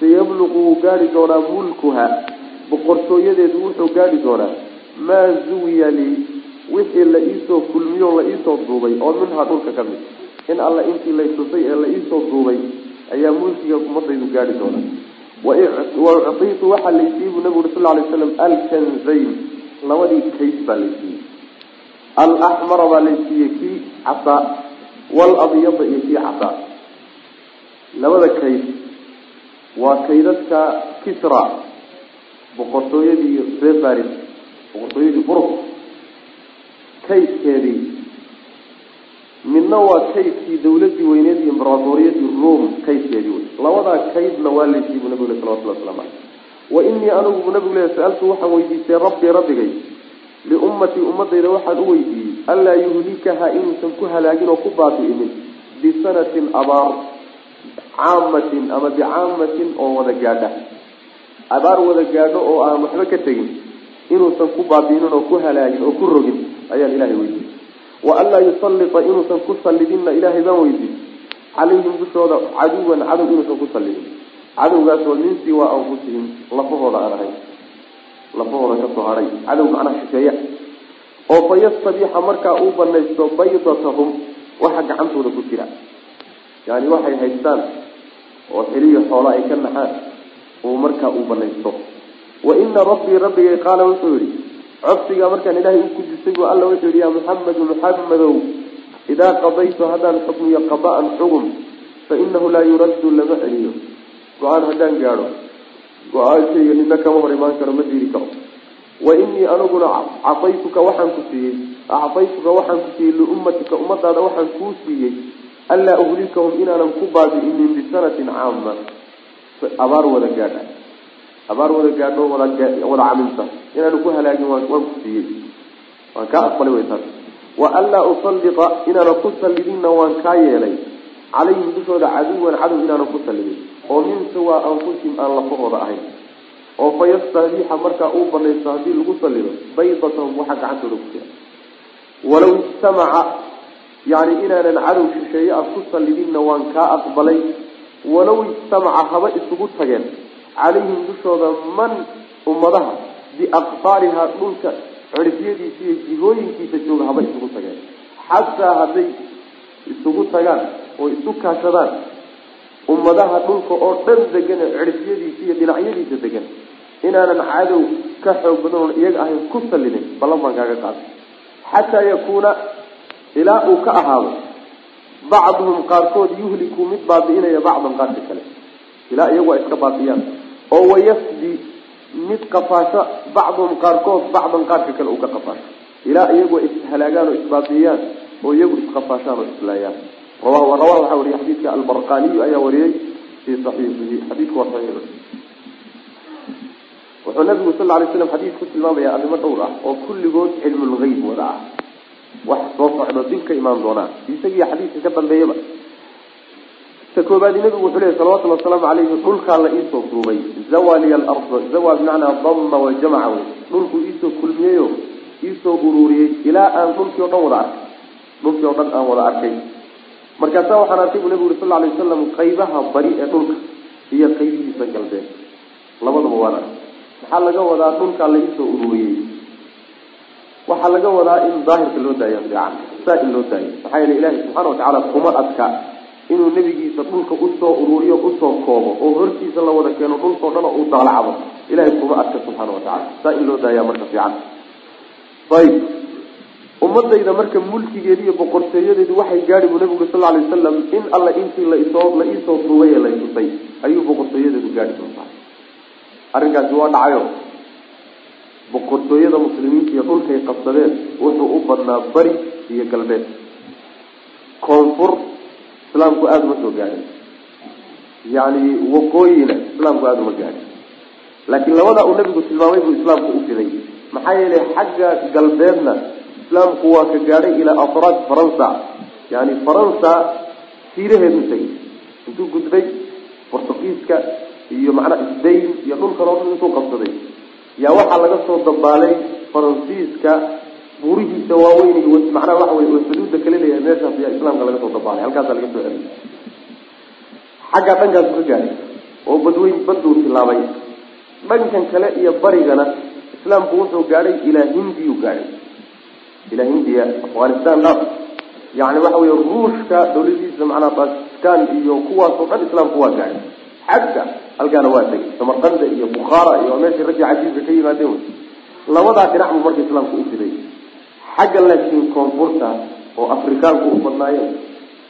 sayabluqu wuu gaadhi doonaa mulkuha. Boqortooyadeedu wuxuu gaadhi doonaa maa zuwiya lii wixii la iisoo kulmiyo la iisoo duubay oo minhaa dhulka ka mid in alla intii laytusay ee la iisoo duubay ayaa mulkiga ummadaydu gaadhi doonaa wa uctiitu waxaa laysiiyey buu nabigu uri sal lay slam alkanzayn labadii kays baa laysiiyey alaxmara baa laysiiyey kii casaa walabyada iyo kii casaa labada kayd waa kaydadka kisra boqortooyadii reer faris boqortooyadii buruk kaydkeedii midna waa kaydkii dawladii weyneed iyo imberatoriyadii rome kaydkeedii wey labadaa kaydna waa laysiiy bu nabigu le salawatullah waslamu caleyh wa inii anigu bu nabigu le sa-altu waxaan weydiistay rabbii rabbigay liummatii ummadayda waxaan u weydiiyey anlaa yuhlikaha inuusan ku halaagin oo ku baabi'inin bisanatin abaar caamatin ama bicaamatin oo wada gaadha. Abaar wada gaadho oo aan waxba ka tegin inuusan ku baabi'inin oo ku halaagin oo ku rogin ayaan ilahay weydiiyey wa anlaa yusallita inuusan ku sallidinna ilaahay baan weydiiyey calayhim dushooda caduwan cadow inuusan ku sallidin cadowgaasoo min siwaa anfusihim lafahooda aan ahayn lafahooda ka soo hadhay cadow macnaha shisheeya oo fa yastabiixa markaa uu banaysto baydatahum waxa gacantooda ku jira yani waxay haystaan oo xiliyo xoola ay ka naxaan uu markaa uu banaysto wa ina rabbii rabbigay qaala wuxuu yihi codsigaa markaan ilaahay u gudisay buu alla wuxuu yihi yaa muxamedu muxamedow idaa qadaytu haddaan xukmiyo qada'an xugum fa inahu laa yuraddu lama celiyo. Go'aan haddaan gaadho go'aankayga nina kama hor imaan karo ma diiri karo. Wa inii aniguna cafaytuka waxaan ku siiyey actaytuka waxaan ku siiyey liummatika ummadaada waxaan kuu siiyey anlaa uhlikahum inaanan ku baabi'inin bisanatin caama abaar wada gaadha abaar wada gaadho wada camilta inaanu ku halaagin waan ku siiyey. Waan kaa aqbalay way taas wa anlaa usallita inaanan ku sallidinna waan kaa yeelay. Calayhim dushooda caduwan cadow inaanan ku sallidin. Oo min siwaa anfusihim aan lafahooda ahayn. Oo fa markaa uu banaysto haddii lagu sallido baydatahum waxa gacantooda ku jira. Walaw ijtamaca yani inaanan cadow shisheeye ah ku sallidinna waan kaa aqbalay. Walaw ijtamaca haba isugu tageen calayhim dushooda man ummadaha biaqfaarihaa dhulka cirifyadiisa iyo jihooyinkiisa jooga haba isugu tageen. Xataa hadday isugu tagaan oo isu kaashadaan ummadaha dhulka oo dhan degan ee cirifyadiisa iyo dhinacyadiisa degan inaanan cadow ka xoog badan oon iyaga ahayn ku sallidin ballan baan kaaga qaaday xataa yakuuna ilaa uu ka ahaado bacduhum qaarkood yuhliku mid baabi'inaya bacdan qaarka kale. Ilaa iyagu ay iska baabiyaan oo wayafdi mid qafaasho bacduhum qaarkood bacdan qaarka kale uu ka qafaasho ilaa iyagu ishalaagaan oo isbaabi'iyaan oo iyagu isqafaashaan oo islaayaan rawahu waxaa wariyay xadiidka albarqaniyu ayaa wariyey fii saxiixihi. Xadiidku waa saxiix. Wuxuu nabigu sal lay slam xadiis ku tilmaamaya arrimo dhowr ah oo kulligood cilmulgeyb wada ah. Wax soo socdo dib ka imaan doonaa. Isagiiyo xadiiska ka dambeeyaba ta koobaadi nabigu wuxuu lehy salawatullhi wasalaamu calayhi dhulkaa la iisoo duubay. Zawaliya alarda zawa bimacnaa dama wa jamaca wey. Dhulkuu iisoo kulmiyeyo iisoo ururiyey ilaa aan dhulkii o dhan wada arkay. Dhulkii oo dhan aan wada arkay. Markaasaa waxaan arkay buu nabigu uri sal lay wasalam qaybaha bari ee dhulka iyo qaybihiisa galbeed. Labadaba waan arkay. Maxaa laga wadaa dhulkaa la iisoo ururiyey waxaa laga wadaa in daahirka loo daayo fiican. Saa in loo daayo maxaa yeele ilahi subxana watacaala kuma adka inuu nebigiisa dhulka u soo ururiyo u soo koobo oo hortiisa la wada keeno dhulkao dhan oo uu daalacdo. Ilahay kuma adka subxaana watacala saa in loo daaya marka fiican. Ayib. Ummadayda marka mulkigeedi iyo boqortooyadeedu waxay gaadhi buu nabigu sal alay wasalam in alla intii laisoo la iisoo duubay ee laysutay ayuu boqortooyadeedu gaadhi doontaa arrinkaasi waa dhacayo. Boqortooyada muslimiinta iyo dhulkay qabsadeen wuxuu u badnaa bari iyo galbeed. Koonfur islaamku aada uma soo gaadhin. Yani waqooyina islaamku aada uma gaadhin. Laakiin labadaa uu nabigu tilmaamay buu islaamku u fiday. Maxaa yeelay xagga galbeedna islaamku waa ka gaadhay ilaa afraad faransa. Yani faransa siiraheedu tegay. Intuu gudbay portugiiska iyo macnaa sbain iyo dhulkan oo dhan intuu qabsaday. Yaa waxaa laga soo dabaalay faransiiska buurihiisa waaweyn macnaha waxa wey xuduudda kale leeyahay meeshaas yaa islaamka laga soo dabaalay. Halkaasa laga soo celiyay. Xaggaa dhankaasu ka gaadhay oo badweyn baduu tilaabay dhankan kale iyo barigana islaamku wuxuu gaadhay ilaa hindiyu gaadhay. Ilaa hindiya afghanistan dhaaf yani waxa wey ruushka dawladiisa macnaha bakistan iyo kuwaasoo dhan islaamku waa gaadhay. Xagga halkaana waa tegay samarqanda iyo bukhaara iyo meeshii raggii cajiibka ka yimaadeen. Labadaa dhinac marka islaamku u fiday xagga laakiin koonfurta oo afrikaanku u badnaayeen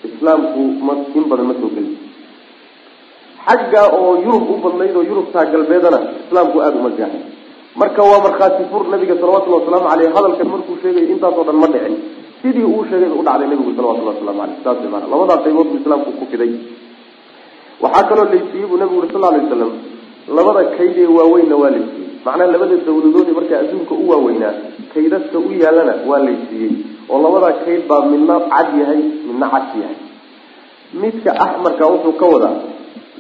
islaamku ma in badan ma soo gelin. Xagga oo yurub u badnayd oo yurubtaa galbeedana islaamku aada uma gaahay marka waa markhaati fur nabiga salawatullhi wasalaamu caleyh hadalkan markuu sheegay intaasoo dhan ma dhicin. Sidii uu sheegay u dhacday nabigu salawatullahi waslamu aleyh saas maana labadaa qaybood buu islaamku ku fiday. Waxaa kaloo laysiiyey buu nabigu uri sal lay waslam labada kayd ee waaweynna waa laysiiyey macnaha labada dawladood markaa adduunka u waaweynaa kaydadka u yaalana waa laysiiyey oo labadaa kayd baa midna cad yahay midna cas yahay. Midka axmarka wuxuu ka wadaa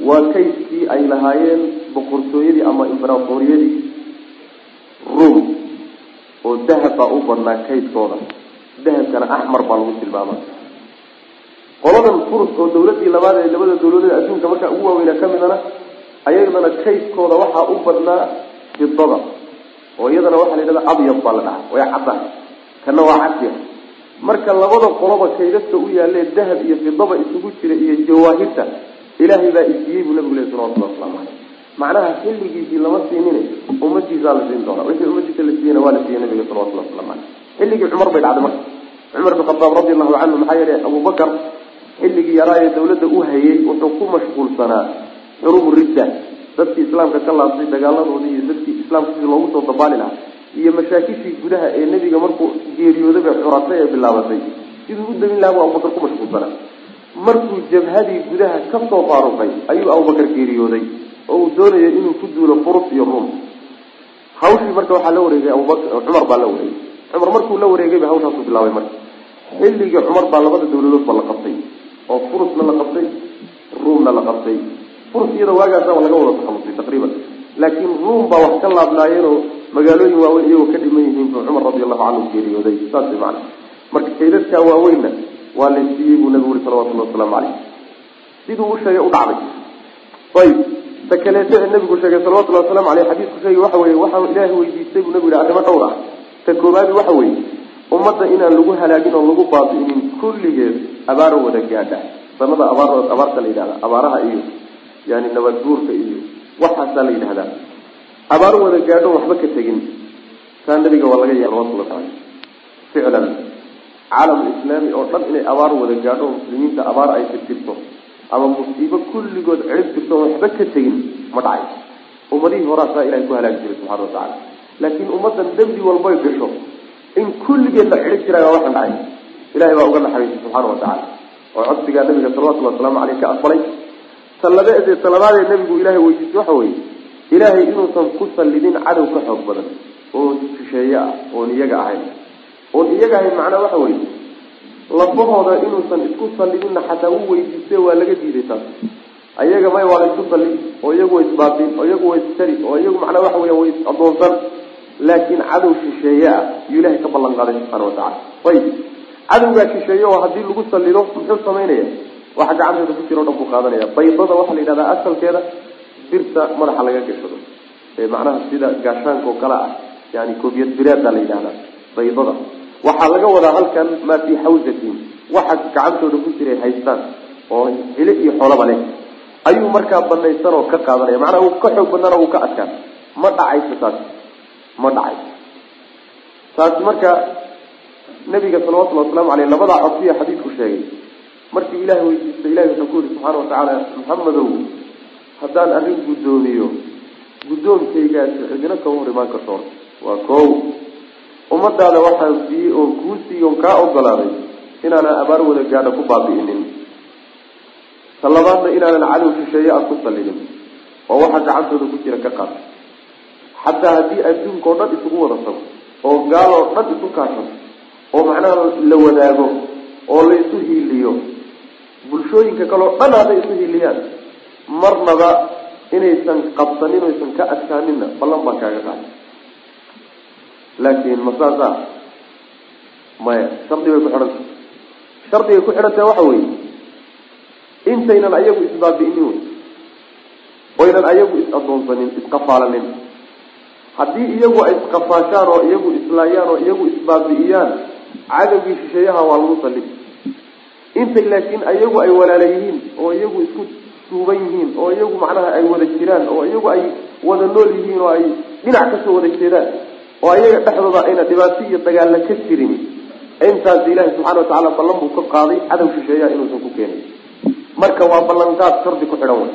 waa kaydkii ay lahaayeen boqortooyadii ama imberatoriyadii rum oo dahab baa u badnaa kaydkooda. Dahabkana axmar baa lagu tilmaama qoladan furus oo dawladii labaad ee labada dawladood adduunka markaa ugu waaweynaa ka midana ayadana kaydkooda waxaa u badnaa fidada oo iyadana waxaa la yidhahda abyad baa la dhahaa way caddahay kana waa cadya marka labada qoloba kaydadka u yaalee dahab iyo fidaba isugu jira iyo jawaahirta ilaahay baa isiiyey buu nabigu leh salawatullah waslamu caleyh macnaha xilligiisii lama siinin ummadiisaa la siin doona wixii ummadiisa la siiyena waa la siiyey nabiga salawatullah waslamu caleyh xilligii cumar bay dhacday marka. Cumar bin khadaab radi allahu canhu maxaa yeelay abubakar xilligii yaraa ee dawladda u hayay wuxuu ku mashquulsanaa xurubu ridda dadkii islaamka ka laabtay dagaaladoodii iyo dadkii islaamka sidii loogu soo dabaali lahaa iyo mashaakishii gudaha ee nebiga markuu geeriyoodaba curatay ee bilaabatay. Siduu u damin lahaa buu abubakar ku mashquulsanaa markuu jabhadii gudaha ka soo faaruqay ayuu abubakar geeriyooday oo uu doonayay inuu ku duulo furus iyo ruum hawshii marka waxaa la wareegay abubakar cumar baa la wareegay. Cumar markuu la wareegayba hawshaasuu bilaabay marka. Xilligii cumar baa labada dawladoodba la qabtay oo furusna la qabtay ruumna la qabtay furus iyada waagaasaba laga wada takhalusay taqriiban. Laakiin ruum baa wax ka laabnaayeenoo magaalooyin waaweyn iyagoo ka dhiman yihiin buu cumar radi allahu canhu geeriyooday. Saas way macana marka kaydadkaa waaweynna waa la siiyey buu nabigu uri salawatullahi wasalaamu caleyh siduu u sheegay u dhacday. Ayib. Ta kaleeto ee nabigu sheegay salawatullahi wasalamu aleyh xadiisku sheegay waxa weye waxaa ilaahay weydiistay buu nabigu yihi arrimo dhowr ah. Ta koobaadi waxa weeye ummadda inaan lagu halaagin oo lagu baabi'inin kulligeed abaaro wada gaadha. Sanada abaar abaarta la yidhahda abaaraha iyo yani nabad guurka iyo waxaasaa la yidhahdaa abaaro wada gaadho waxba ka tegin. Taa nabiga waa laga ya salawatullah taala. Ficlan caalam islaami oo dhan inay abaar wada gaadho muslimiinta abaar ay tirtirto ama musiibo kulligood cirib tirto waxba ka tegin ma dhacay. Ummadihii horaa saa ilahay ku halaagi jiray subxana wa tacala laakiin ummaddan dembi walbay gasho. In kulligeed la cidhib jiray waa waxan dhacay. Ilahay baa uga naxariisay subxaana wa tacala oo codsigaa nabiga salawatullhi wasalaamu caleyh ka aqbalay talabaadee nabigu ilahay weydiisay waxa weeye ilaahay inuusan ku sallidin cadow ka xoog badan oo shisheeye ah oon iyaga ahayn. Oon iyaga ahayn macnaa waxa weeye lafahooda inuusan isku sallidinna xataa u weydiistay waa laga diiday taas. Ayaga may waa la isku sallid oo iyagu way isbaabin oo iyagu way istari oo iyagu macnaa waxa weya way is-adoonsan laakiin cadow shisheeye ah yuu ilahay ka ballan qaaday subxana wa tacala ayib cadowgaa shisheeye oo haddii lagu sallido muxuu samaynaya waxa gacanteeda ku jira o dhan buu qaadanaya. Baydada waxaa la yidhahdaa asalkeeda birta madaxa laga gashado ee macnaha sida gaashaanka oo kale ah yani koobiyad biraada la yidhahdaa baydada. Waxaa laga wadaa halkan maa fii xawsatin waxa gacantooda ku jiray haystaan oo xile iyo xoolaba leh. Ayuu markaa banaysan oo ka qaadanaya. Macnaha uu ka xoog badnana uu ka adkaan. Ma dhacayso taas ma dhacayso taasi marka nabiga salawatullhi waslamu aleyh labadaa codsiya xadiidku sheegay markii ilahay weydiistay ilahi wuxuu ku yihi subxaana watacaala maxamedow haddaan arrin guddoomiyo guddoonkaygaasi cidina kama hor imaan karto. Waa koow. Ummadaada waxaan siiyey oo kuu siiyey oon kaa ogolaaday inaanan abaar wada gaadha ku baabi'inin. Ta labaadna inaanan cadow shisheeye aan ku sallidin oo waxa gacantooda ku jira ka qaata xataa haddii adduunka oo dhan isugu wada tago oo gaal oo dhan isu kaashato oo macnaha la wadaago oo la isu hiiliyo bulshooyinka kaleo dhan hadday isu hiiliyaan marnaba inaysan qabsanin oysan ka adkaaninna ballan baan kaaga qaada laakiin ma saasa maya shardi bay ku xidhanta shardigay ku xidhantaha waxa weeye intaynan ayagu isbaabi'inin wey oynan ayagu is-adoonsanin isqafaalanin. Haddii iyagu ay isqafaashaan oo iyagu islaayaan oo iyagu isbaabi'iyaan cadowgii shisheeyaha waa lagu sallid intay laakiin ayagu ay walaala yihiin oo iyagu isku suuban yihiin oo iyagu macnaha ay wada jiraan oo iyagu ay wada nool yihiin oo ay dhinac ka soo wada jeedaan oo ayaga dhexdooda ayna dhibaato iyo dagaalla ka jirin. Intaas ilaahi subxana watacaala ballan buu ka qaaday cadow shisheeyaha inuusan ku keenay. Marka waa ballanqaad shardi ku xidhan wey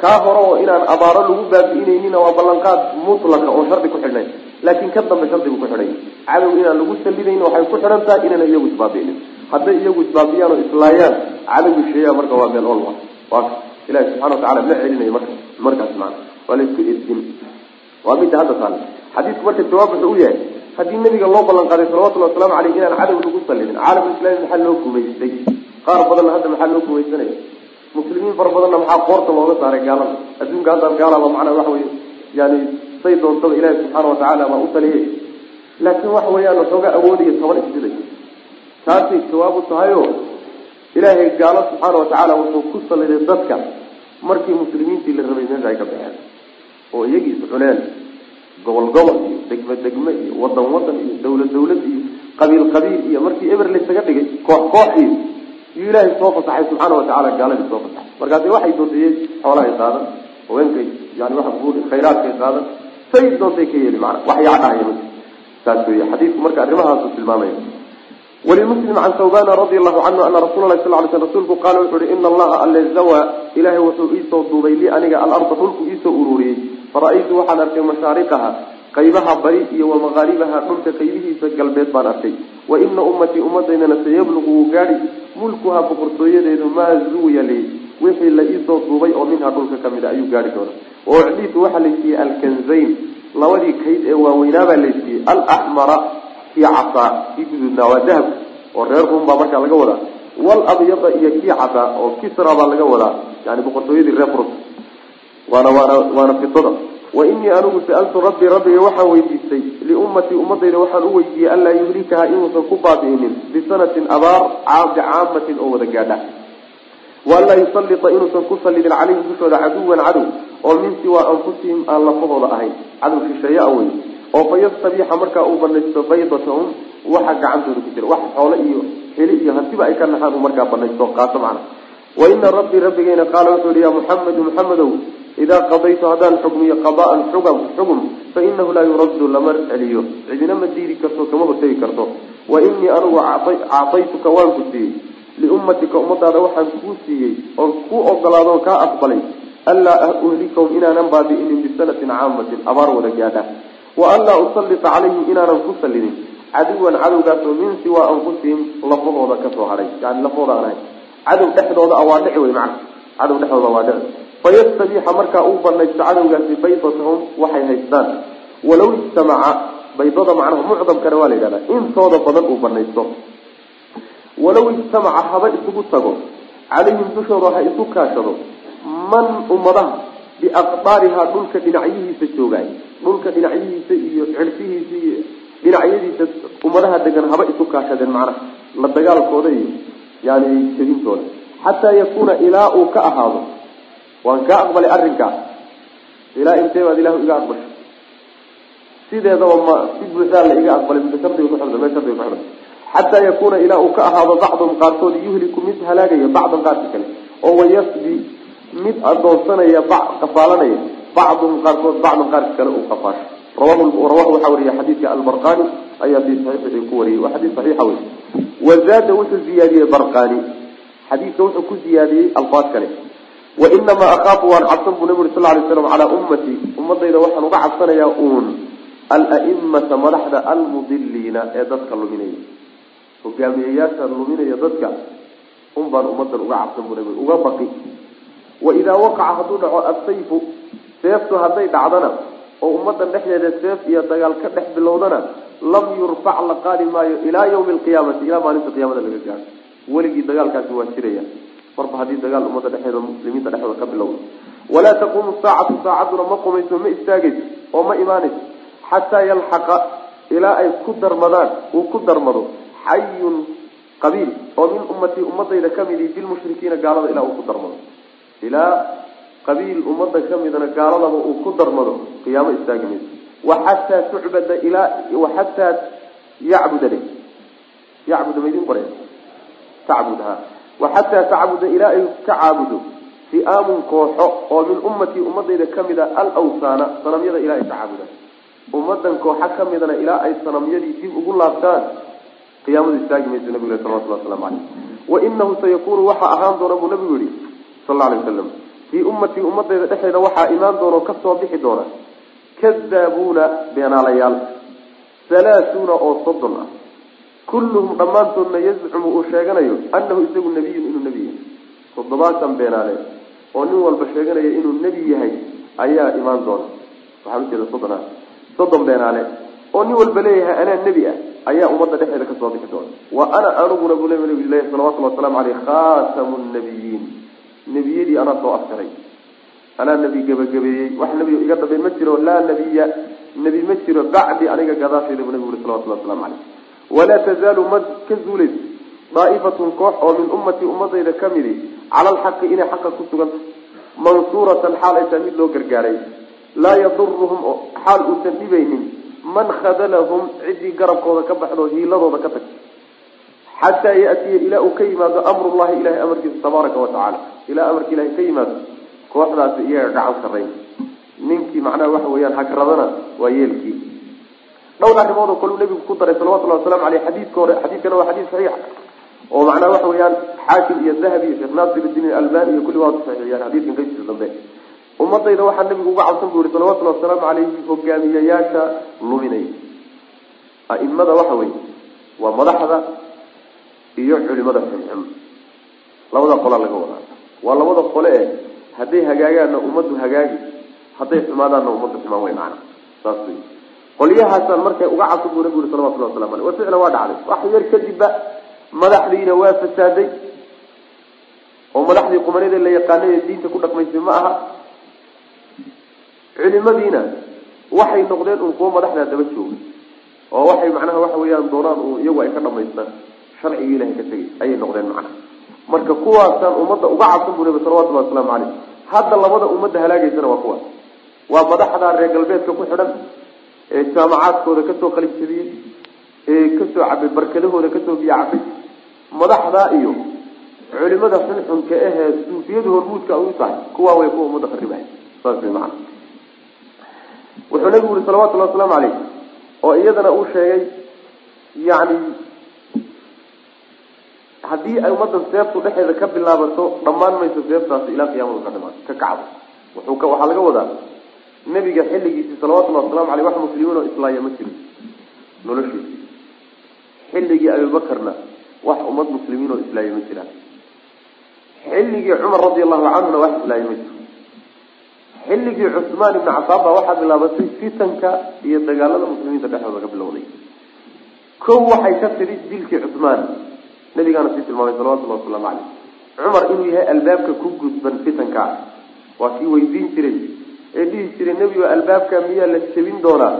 kaa hore oo inaan abaaro lagu baabi'inaynina waa ballanqaad mutlaqa oo shardi ku xidhnayn laakiin ka dambe shardigu ku xidhay. Cadow inaan lagu salidayn waxay ku xidhan tahay inaan iyagu isbaabi'inin hadday iyagu isbaabiyaan oo islaayaan cadowgii shisheeyaha marka waa meel olwa. Waa ilahi subxana watacala ma celinayo marka markaas maana. Waa la isku edin waa midda hadda taale xadiidku marka jawaab wuxuu u yahay haddii nabiga loo ballan qaaday salawatullhi waslamu aleyh inaan cadow lagu salidin caalamulislami maxaa loo gumaystay? Qaar badanna hadda maxaa loo gumaysanaya? Muslimiin fara badanna maxaa qoorta looga saaray gaalada adduunka haddaan gaalaba macnaa waxa weye yani say doontaba ilaahi subxaana watacaala baa u taliyay. Laakiin waxa weeyaan waxoogaa awoodiyo toban isdiday taasay jawaab u tahayo. Ilaahay gaalo subxaana watacaala wuxuu ku saliday dadka markii muslimiintii la rabay meesha ay ka baxeen oo iyagii is cuneen gobol gobol iyo degme degme iyo wadan wadan iyo dawlad dawlad iyo qabiil qabiil iyo markii eber laysaga dhigay koox koox iyo ilaahay soo fasaxay subxaana watacaala gaaladii soo fasaxay. Markaasi waxay doodiyeen xoolahay qaadan haweenkay yani buuri khayraadkay qaadan say doontay ka yeeli macana wax saas wey xadiidku marka arrimahaasu tilmaamaya wlimuslim can thawbana radi allahu canhu ana rasula lahi sal ly sl rasuulku qaala wuxu uhi ina allaha alle zawa ilahay wuxuu iisoo duubay lii aniga alarda dhulku iisoo ururiyey. Fara-aytu waxaan arkay mashaariqaha qaybaha bari iyo wamaqaaribaha dhulka qaybihiisa galbeed baan arkay. Wa ina ummatii ummadaydana sayabluqu wuu gaadhi mulkuhaa boqortooyadeedu maa zuwiya lii wixii la iisoo duubay oo minhaa dhulka ka mid a ayuu gaari doona wa ucdiitu waxaa laysiiyey alkanzayn labadii kayd ee waaweynaabaa laysiiyey alaxmara kii casaa kii guduudnaa waa dahab oo reer rum baa markaa laga wadaa. Walabyada iyo kii cadaa oo kisra baa laga wadaa yani boqortooyadii reer rus waana waana waana fidada. Wa inii anigu sa'altu rabbii rabbiga waxaan weydiistay liummatii ummadayda waxaan u weydiiyey anlaa yuhlikaha inuusan ku baabi'inin bisanatin abaar bicaamatin oo wada gaadha. Waanlaa yusalita inuusan ku sallidin calayhim dushooda caduwan cadow oo min siwaa anfusihim aan lafahooda ahayn. Cadow shisheeye a wey oo fa yastabiixa markaa uu banaysto baydatahum waxa gacantooda ku jira wax xoole iyo heli iyo hantiba ay ka naxaan uu markaa banaysto qaato macna. Wa ina rabbii rabbigeyna qaala wuxuu yihi ya muxamedu muxamedow idaa qadaytu haddaan xugmiyo qada'an xugam xugum fa inahu laa yuraddu lama celiyo. Cidina ma diidi karto kama hortegi karto. Wa inii anugu caataytuka waan ku siiyey. Liummatika ummadaada waxaan kuu siiyey oon kuu ogolaado kaa aqbalay anlaa uhlikahum inaanan baabi'inin bisanatin caamatin abaar wada gaadha wa anlaa usallita calayhim inaanan ku sallinin caduwan cadowgaasoo min siwaa anfusihim lafahooda ka soo hadhay yani lafahooda aan ahay cadow dhexdooda a waa dhici wey macna. Cadow dhexdooda waa dhici fayastabiixa markaa uu banaysto cadowgaasi baydatahum waxay haystaan. Walaw ijtamaca baydada macnaha mucdamkana waa la yidhahdaa intooda badan uu banaysto walaw ijtamaca haba isugu tago. Calayhim dushooda ha isu kaashado. Man ummadaha biaqdaarihaa dhulka dhinacyihiisa joogaay dhulka dhinacyihiisa iyo cirfihiisa iyo dhinacyadiisa ummadaha degan haba isu kaashadeen macnaha la dagaalkooda iyo yani jebintooda. Xataa yakuuna ilaa uu ka ahaado waan kaa aqbalay arrinkaa ilaa intee baad ilahu iga aqbashay? Sideedaba ma si buuxdaa la iga aqbalay mise shardiga ku xidhan mee shardiga ku xidhan xataa yakuuna ilaa uu ka ahaado bacdum qaarkood yuhliku mid halaagaya bacdan qaarka kale oo wayasbi mid adoonsanaya qafaalanaya bacdum qaarkood bacdan qaarka kale uu qafaasho rawahu waxaa wariya xadiidka albarqani ayaa fi saxiixii ku wariyey waa xadiis saxiixa wey wazaada wuxuu ziyaadiyey barqani xadiidka wuxuu ku ziyaadiyey alfaad kale wainamaa akhaafu waan cabsan buu nabi uri sal lay slam calaa ummatii ummadayda waxaan uga cabsanayaa uun alaimata madaxda almudiliina ee dadka luminaya hogaamiyeyaasha luminaya dadka un baan ummadan uga cabsan buu nabi uga baqi waidaa waqaca hadduu dhaco asayfu seeftu hadday dhacdana oo ummadan dhexdeeda seef iyo dagaal ka dhex bilowdana lam yurfac la qaadi maayo ilaa yawmi alqiyaamati ilaa maalinta qiyaamada laga gaaro. Weligii dagaalkaasi waa jiraya. Marba haddii dagaal ummadda dhexeeda muslimiinta dhexdooda ka bilowda walaa taquumu saacatu saacaduna ma qumayso ma istaagayso oo ma imaanayso. Xataa yalxaqa ilaa ay ku darmadaan uu ku darmado xayun qabiil oo min ummatii ummadayda kamidi bilmushrikiina gaalada ilaa uu ku darmado. Ilaa qabiil ummadda kamidana gaaladaba uu ku darmado qiyaamo istaagi mayso waxataa tucbada ilaa waxataa yacbuda le yacbuda maydin qore tacbud ha waxataa tacbuda ilaa ay ka caabudo. Fi'aamun kooxo oo min ummatii ummadayda ka mid a alawsaana sanamyada ilaa ay ka caabudaan ummadan kooxa kamidana ilaa ay sanamyadii dib ugu laabtaan. Qiyaamadu istaagi mayso nabigu salawatullah waslamu caleyh wainahu sayakunu waxaa ahaan doona buu nabigu yihi sal la alay wasalam fii ummatii ummadayda dhexeeda waxaa imaan doona oo ka soo bixi doona. Kadaabuuna beenaalayaal. Halaathuuna oo soddon ah. Kulluhum dhammaantoodna yazcumu uu sheeganayo annahu isagu nebiyun inuu nebi yahay. Toddobaatan beenaale oo nin walba sheeganaya inuu nebi yahay ayaa imaan doona. Waxaan ujeeda soddon ah. Soddon beenaale oo nin walba leeyahay anaa nebi ah ayaa ummadda dhexeeda ka soo bixi doona. Wa ana aniguna buu nabi ilahi salawatulli wasalaamu caleyh khaatamu nnabiyiin nebiyadii anaa soo afjaray anaa nebi gebagabeeyey wax nebi iga dambeyn ma jiro. Laa nebiya nebi ma jiro. Bacdi aniga gadaashayda buu nabigu uri salawatulli waslamu caleyh walaa tazaalu ma ka zuulayso daa'ifatun koox oo min ummatii ummadayda ka midi. Cala alxaqi inay xaqa ku suganta mansuuratan xaal ay mid loo gargaaray. Laa yaduruhum xaal uusan dhibaynin. Man khadalahum ciddii garabkooda ka baxdo hiiladooda ka tag xataa yatiya ilaa uu ka yimaado amrullahi ilahay amarkiisa tabaaraka wa tacaala ilaa amarka ilahay ka yimaado kooxdaasi iyaga gacan sarrayn ninkii macnaha waxa weeyaan hagradana waa yeelkii dhowr arrimood oo kaleu nebigu ku daray salawatullahi waslamu aleyh xadiidka hore xadiidkana waa xadiis saxiixa oo macnaha waxa weeyaan xaakim iyo dahabi iyo sheekh naasir idiin albani iyo kulli waa saxiixiyaan xadiidkan qaybtiisa dambe ummadayda waxaa nabigu uga cabsan bu yihi salawatullahi wasalaamu caleyhi hogaamiyayaasha luminay a'imada waxa weye waa madaxda iyo culimada xunxun labada qolaa laga wadaa. Waa labada qole e hadday hagaagaanna ummaddu hagaagi hadday xumaadaanna ummaddu xumaan wey macana saas wey qolyahaasaan markay uga cabsan buu nabigu yuri salawatullah waslamu aleyh ficlan waa dhacday. Wax yar kadibba madaxdiina waa fasaaday oo madaxdii qumanada la yaqaanay ee diinta ku dhaqmaysay ma aha. Culimadiina waxay noqdeen un kuwo madaxdaa daba jooga. Oo waxay macnaha waxa weeyaan doonaan u iyagu ay ka dhamaystaan sharcigii ilahay ka tegay ayay noqdeen macnaha marka kuwaasaan ummadda uga cabsan buu nabi salawatullahi wasalaamu caleyh hadda labada ummadda halaagaysana waa kuwaas. Waa madaxda reer galbeedka ku xidhan ee jaamacaadkooda ka soo qalin jabiyey ee ka soo cabay barkadahooda ka soo biyo madaxdaa iyo culimada xunxunka ahee suufiyadu hormuudka u tahay kuwaa way kuwa ummadda kharibahay saas way macana wuxuu nabigu yihi salawatullahi wasalaamu caleyh oo iyadana uu sheegay yani haddii ay ummaddan seeftu dhexeeda ka bilaabato dhammaan mayso seeftaasi ilaa qiyaamadu ka dhimaa ka kacdo. Wuxuu ka waxaa laga wadaa nebiga xilligiisii salawatullahi wasalamu aleyh wax muslimiin oo islaaya ma jirin. Noloshiisi xilligii abubakarna wax ummad muslimiin oo islaaya ma jiraan. Xilligii cumar radi allahu canhuna wax islaaya ma jiro xilligii cusmaan ibni cafaan baa waxaa bilaabatay fitanka iyo dagaalada muslimiinta dhexdooda ka bilowday. Kow waxay ka tidhi dilkii cusmaan nabigaana sii tilmaamay salawatullahi wasalaamu caleyh cumar inuu yahay albaabka ku gudban fitanka waa kii weydiin jiray. Ee dhihi jiray nebigo albaabka miyaa la jebin doonaa?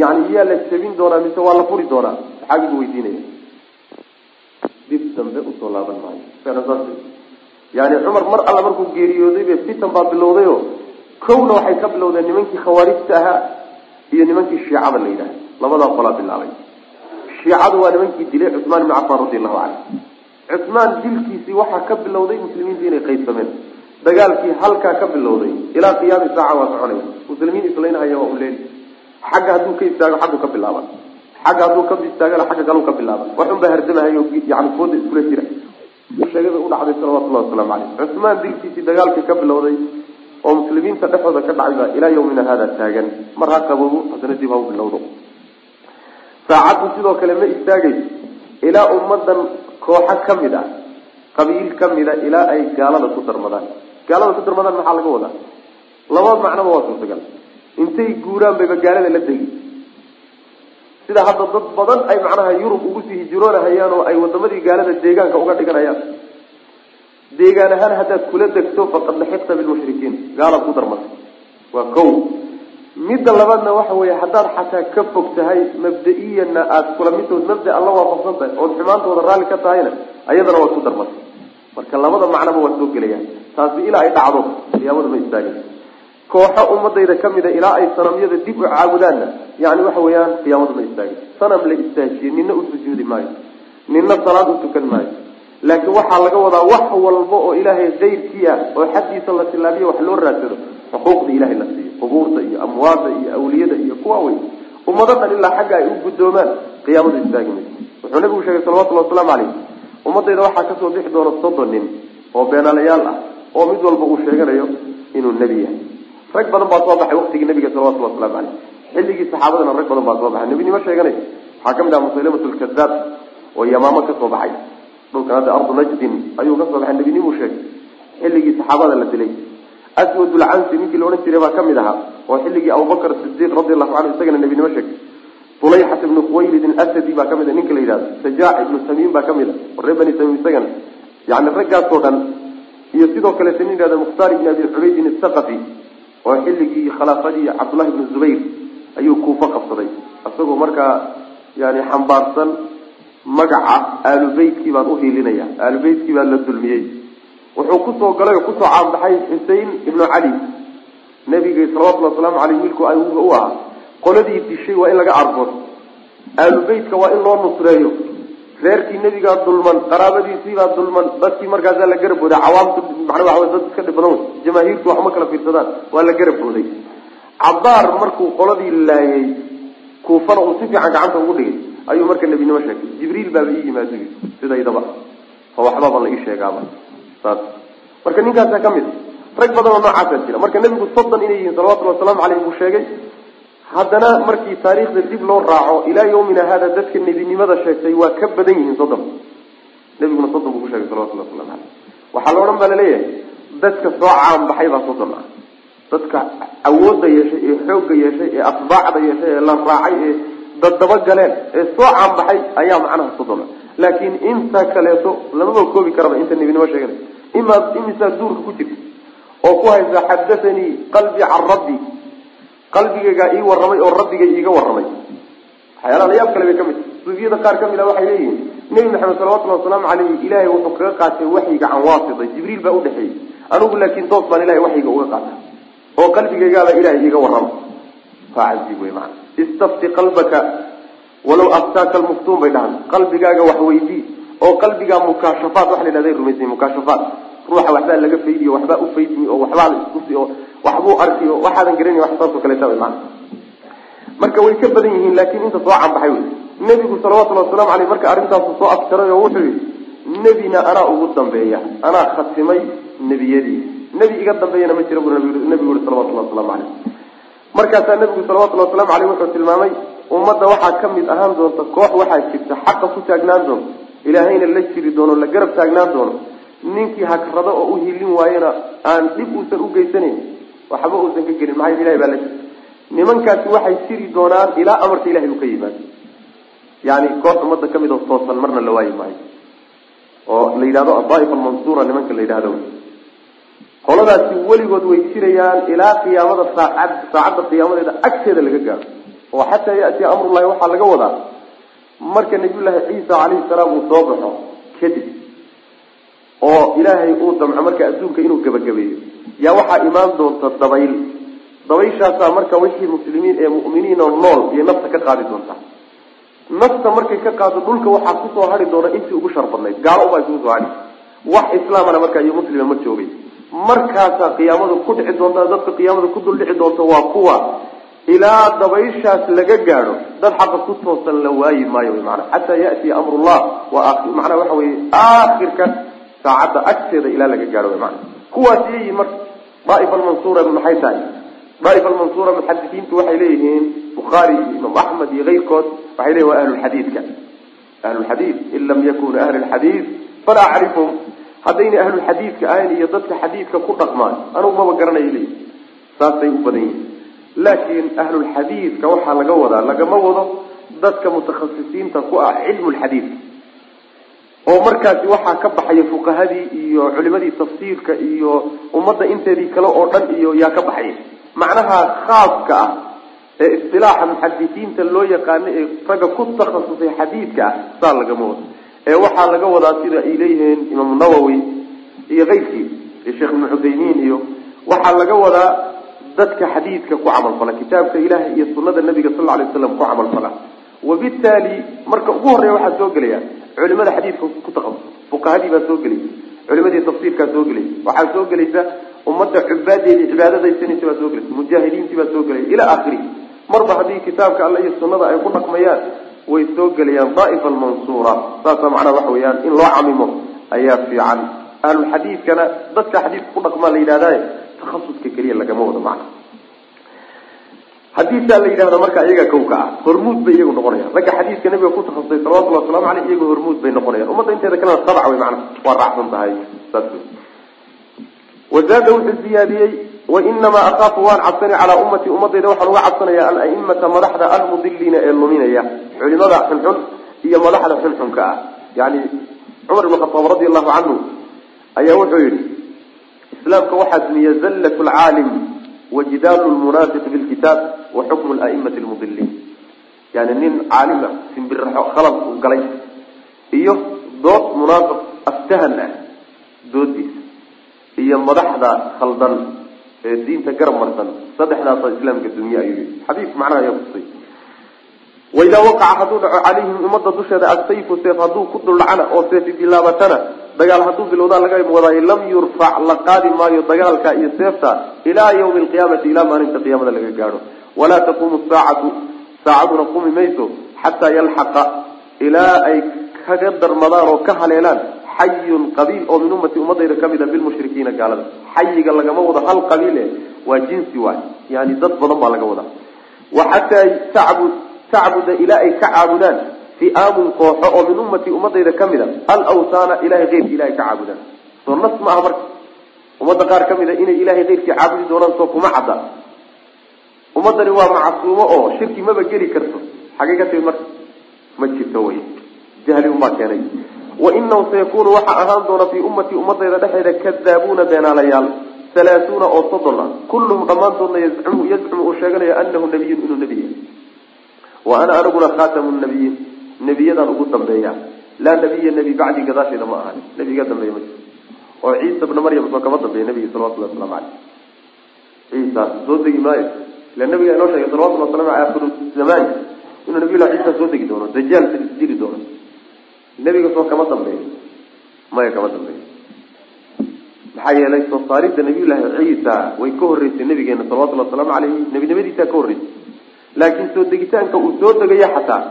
Yani miyaa la jebin doonaa mise waa la furi doonaa? Saxaabigu weydiinaya dib dambe u soo laaban maayo. Yani cumar mar alla markuu geeriyoodaybe fitan baa bilowdayo. Kowna waxay ka bilowdeen nimankii khawaarijta ahaa iyo nimankii shiicada la yidhaha labadaa qolaa bilaabay shiicadu waa nimankii dilay cusmaan ibni cafaan radi allahu canhu cusmaan dilkiisii waxaa ka bilowday muslimiinta inay qaybsameen. Dagaalkii halkaa ka bilowday ilaa qiyaami saaca waa soconay muslimiin islaynahaya waa u xagga hadduu ka istaago xaggu ka bilaaba xagga hadduu ka istaagana xagga kaleu ka bilaaba waxun baa hardamahayo yani fooda iskula jira. Sheegada u dhacday salawatullahi wasalaamu caleyh cusmaan dilkiisii dagaalkii ka bilowday oo muslimiinta dhexdooda ka dhacay baa ilaa yawmina haada taagan. Mar ha qaboobo haddana dib ha u bilowdo saacaddu sidoo kale ma istaagayso. Ilaa ummadan kooxo ka mid ah qabiil ka mida ilaa ay gaalada ku darmadaan. Gaalada ku darmadaan maxaa laga wadaa? Laba macnoba waa suurtagal. Intay guuraan bayba gaalada la degi sida hadda dad badan ay macnaha yurub ugu sii hijroonahayaan oo ay wadamadii gaalada deegaanka uga dhiganayaan. Deegaan ahaan haddaad kula degto faqad laxiqta bilmushrikiin gaalaad ku darmatay waa kow midda labaadna waxa weeye haddaad xataa ka fog tahay mabda-iyanna aada kula midtood mabda alla waafaqsan tahay ood xumaantooda raalli ka tahayna ayadana waad ku darmatay marka labada macnoba waa soo gelayaan taasi ilaa ay dhacdo qiyaamada ma istaagay kooxo ummadayda ka mida ilaa ay sanamyada dib u caabudaanna yani waxa weeyaan qiyaamadu ma istaagay sanam la istaajiye nina u sujuudi maayo nina salaad u tukan maayo. Laakiin waxaa laga wadaa wax walba oo ilaahay kayrkii ah oo xaggiisa la tilaabiyo wax loo raadsado xuquuqda ilahay la siiyo qubuurta iyo amwaada iyo awliyada iyo kuwa wey ummado dhan ilaa xagga ay u guddoomaan qiyaamadu istaagi mayso wuxuu nabigu sheegay salawatullhi wasalaamu caleyh ummadayda waxaa ka soo bixi doona soddon nin oo beenaalayaal ah oo mid walba uu sheeganayo inuu nebi yahay. Rag badan baa soo baxay waktigii nabiga salawatulli waslamu caleyh xilligii saxaabadana rag badan baa soo baxay. Nebinimo sheeganay waxaa ka mid ah musaylamat lkadaab oo yamaamo ka soo baxay. Dhulkan hadda ardu najdin ayuu ka soo baxay nebinimuu sheegay. Xilligii saxaabada la dilay aswadulcansi ninkii la odhan jiray baa ka mid ahaa oo xilligii abubakr sidiiq radi allahu canhu isagana nebinimo sheegay ulayxat ibnu khuwaylidin asadi baa ka mid a ninka la yidhahdo sajaac ibnu tamiim baa ka mid a oo reer bani tamiim isagana yani raggaasoo dhan iyo sidoo kaleeta nin yihahdo mukhtaar ibni abi cubaydin asaqafi oo xilligii khilaafadii cabdullahi ibnu zubayr ayuu kuufo qabsaday isagoo markaa yani xambaarsan magaca aalubeytkii baan uhiilinaya aalubeytkii baa la dulmiyey wuxuu ku soo galay oo ku soo caanbaxay xusein ibnu cali nabiga salawatullhi wasalaamu aleyh wiilku ayuga u ahaa. Qoladii dishay waa in laga argood aalubeytka waa in loo nusreeyo. Reerkii nebigaa dulman qaraabadiisiibaa dulman dadkii markaasaa la garab booday cawaamtu macna waxa wey dad iska dhib jamaahiirtu waxuma kala fiirsadaan waa la garab booday cabaar markuu qoladii laayay kuufana uu si fiican gacanta ugu dhigay. Ayuu marka nebinimo sheegay. Jibriil baaba ii yimaado sidaydaba. Oo waxbaba la ii sheegaaba saas marka ninkaasaa ka mid rag badan oo noocaasaa jira. Marka nebigu soddon inay yihiin salawatullhi wasalaamu caleyh buu sheegay haddana markii taariikhda dib loo raaco ilaa yawmina hada dadka nebinimada sheegtay waa ka badan yihiin soddon. Nebiguna soddon buu ku sheegay salawatulli waslamu caleyh waxaa la odhan baa la leeyahay dadka soo caanbaxay baa soddon ah. Dadka awoodda yeeshay ee xoogga yeeshay ee atbaacda yeeshay ee la raacay ee dadaba galeen ee soo caanbaxay ayaa macnaha soddon ah laakiin inta kaleeto lamaba koobi karaba inta nebinimo sheegana. Imaa imisaa duurka ku jirta oo ku haysa xadathanii qalbii can rabbi. Qalbigaygaa ii warramay oo rabbigay iiga warramay. Waxyaalaha layaab kale bay ka mid suufiyada qaar ka mid a waxay leeyihiin nebi maxamed salawatullhi wasalaamu caleyhi ilaahay wuxuu kaga qaatay waxyiga can waasita jibriil baa udhexeeyey anigu laakiin toos baan ilahay waxyiga uga qaata oo qalbigaygaaba ilahay iiga warrama waa wey maana istafti qalbaka walaw aftaaka almuftuun bay dhahan qalbigaaga wax weydii oo qalbigaa mukaashafaat waxa la yidhahda rumaysay mukaashafaat ruuxa waxbaa laga faydiyo waxbaa ufaydmi oo waxbaa la iskusi oo waxbuu arki oo waxaadan garanay wax saasoo kaleeta way maana marka way ka badan yihiin laakiin inta soo canbaxay wey nebigu salawatullhi wasalamu aleyh marka arrintaasu soo afjaray oo wuxuu yihi nebina anaa ugu dambeeya anaa khatimay nebiyadii. Nebi iga dambeeyana ma jira bu nebigu yihi salawatullahi waslamu caleyh markaasaa nebigu salawatullhi waslamu aleyh wuxuu tilmaamay ummadda waxaa ka mid ahaan doonta koox waxaa jirta xaqa ku taagnaan doonto ilaahayna la jiri doono la garab taagnaan doono. Ninkii hagrado oo u hilin waayena aan dhib uusan u geysanayn waxba uusan ka gelin maxaa ilahay baa la jira nimankaasi waxay jiri doonaan ilaa amarka ilahay uu ka yimaado yani koox ummadda ka mid oo toosan marna la waayi maayo. Oo la yidhahdo adaaif almansura nimanka la yidhahdo qoladaasi weligood way jirayaan ilaa qiyaamada saacad saacadda qiyaamadeeda agteeda laga gaaro oo xataa yatiya amrullahi waxaa laga wadaa marka nabiyullaahi ciisa calayhi salaam uu soo baxo kadib oo ilaahay uu damco marka adduunka inuu gebagabeeyo. Yaa waxaa imaan doonta dabayl. Dabayshaasaa marka wixii muslimiin ee mu'miniin oo nool iyo nafta ka qaadi doontaa nafta markay ka qaado dhulka waxaa ku soo hari doona intii ugu shar badnayd. Gaalo ubaa isugu soo hadhi wax islaamana markaa iyo muslima ma joogay markaasaa qiyaamadu ku dhici doonta dadka qiyaamada ku dul dhici doonta waa kuwa ilaa dabayshaas laga gaadho dad xaqa ku toosan la waayi maayo wy maana xataa yatiya amrullah waa macnaha waxa weye aakhirka saacadda agteeda ilaa laga gaadho maana kuwaas iyayiin marka daaif almansura maxay tahay daaif almansura muxadisiintu waxay leeyihiin bukhaari iyo imaam axmed iyo keyrkood waxay leyihin waa ahlulxadiidka ahlulxadiid in lam yakunu ahli lxadiid falaa acrifhum haddayna ahlulxadiidka ahayn iyo dadka xadiidka ku dhaqmaan anugu maba garanayo leeyihi saasay u badan yihiin laakiin ahlulxadiidka waxaa laga wadaa lagama wado dadka mutakhasisiinta ku ah cilmu lxadiid oo markaasi waxaa ka baxaya fuqahadii iyo culimadii tafsiirka iyo ummadda inteedii kale oo dhan iyo yaa ka baxaya. Macnaha khaaska ah ee istilaaxa muxadisiinta loo yaqaano ee ragga ku takhasusay xadiidka ah saa lagama wado. Ee waxaa laga wadaa sida ay leeyihiin imaamu nawowi iyo keyrkii iyo sheekh ibnu cuthaymiin iyo waxaa laga wadaa dadka xadiidka ku camalfala kitaabka ilahi iyo sunada nabiga sal lay waslam ku camalfala wabitaali marka ugu horreya waxaa soo gelaya culimada xadiidka ku taqasus fuqahadii baa soo gelaysa culimadii tafsiirkaa soo gelaysa waxaa soo gelaysa ummadda cubaadeedii cibaadadaysanaysa baa soo gelaysa mujaahidiintii baa soo gelaya ilaa akhirihi marba haddii kitaabka alle iyo sunada ay ku dhaqmayaan way soo gelayaan daaif almansuura saasa macnaha waxa weeyaan in loo camimo ayaa fiican. Ahlulxadiidkana dadka xadiidka ku dhaqmaa la yidhahdaye takhasuska keliya lagama wado macna haddii saa la yidhahdo marka iyaga kawka ah hormuud bay iyagu noqonayaan. Ragga xadiidka nabiga ku takhasusay salawatullahi waslamu aleyh iyagu hormuud bay noqonayaan. Ummadda inteeda kalena sabc wey macna waa raacsan tahay saas wazaada wuxuu ziyaadiyey wainamaa akaafu waan cabsani calaa ummatii ummadayda waxaan uga cabsanaya alaimata madaxda almudiliina ee luminaya. Culimada xunxun iyo madaxda xunxunka ah. Yani cumar ibn khataab radi allahu canhu ayaa wuxuu yihi islaamka waxaa dumiya zallat lcaalim wajidaalu lmunaafiq bilkitaab wa xukmu laimati lmudiliin yani nin caalima simbiraxo khalad uu galay. Iyo dood munaafiq aftahan ah doodiisa iyo madaxda khaldan ee diinta garab marsan saddexdaasa islaamka dunya ayuu yihi xadiis macnaha ayaa kusay waidaa waqaca hadduu dhaco calayhim ummadda dusheeda asayfu seef hadduu ku duldhacana oo seefi bilaabatana dagaal hadduu bilowdaa laga wadaayo lam yurfac la qaadi maayo dagaalka iyo seefta ilaa yawmi alqiyaamati ilaa maalinta qiyaamada laga gaadho. Walaa taquumu saacatu saacaduna qumi mayso xataa yalxaqa ilaa ay kaga darmadaan oo ka haleelaan xayun qabiil oo min ummati ummadayda ka mid a bilmushrikiina gaalada. Xayiga lagama wado hal qabiile waa jinsi waay. Yani dad badan baa laga wadaa. Wa xataa tacbud tacbuda ilaa ay ka caabudaan fi'aamun kooxo oo min ummati ummadayda ka mid a alawtaana ilahay keyrki ilahay ka caabudaan soo nas ma aha marka. Ummadda qaar ka mid a inay ilahay keyrkii caabudi doonaan soo kuma cadda. Ummadani waa macsuumo oo shirki maba geli karto. Xagay ka timid marka ma jirto wey jahli unbaa keenay. Wainahu sayakunu waxaa ahaan doona fii ummati ummadayda dhexeeda kadaabuuna beenaalayaal. Halaatuuna oo soddon ah. Kulluhum dhammaantoodna yazcumu uu sheeganayo anahu nabiyun inuu nebi yahay. Wa ana aniguna khaatamu nabiyiin nebiyadaan ugu dambeeya. Laa nabiya nebi bacdi gadaasheeda ma ahan. Nebiga dambeeya ma jiro oo ciisa bna maryam soo kama dambeeya nebiga salawatullahi waslamu caleyh ciisa soo degi maayo. Ila nabiga inoo sheegay salawatulli waslamu aley akhiru inuu nabiyullah ciisa soo degi doono dajaal dili doono. Nebiga soo kama dambeeyo maya kama dambeeyo maxaa yeelay soo saaridda nabiyullaahi ciisa way ka horreysay nabigeena salawatullhi wasalaamu caleyhi nebinimadiisaa ka horreysay. Laakiin soo degitaanka uu soo degayo xataa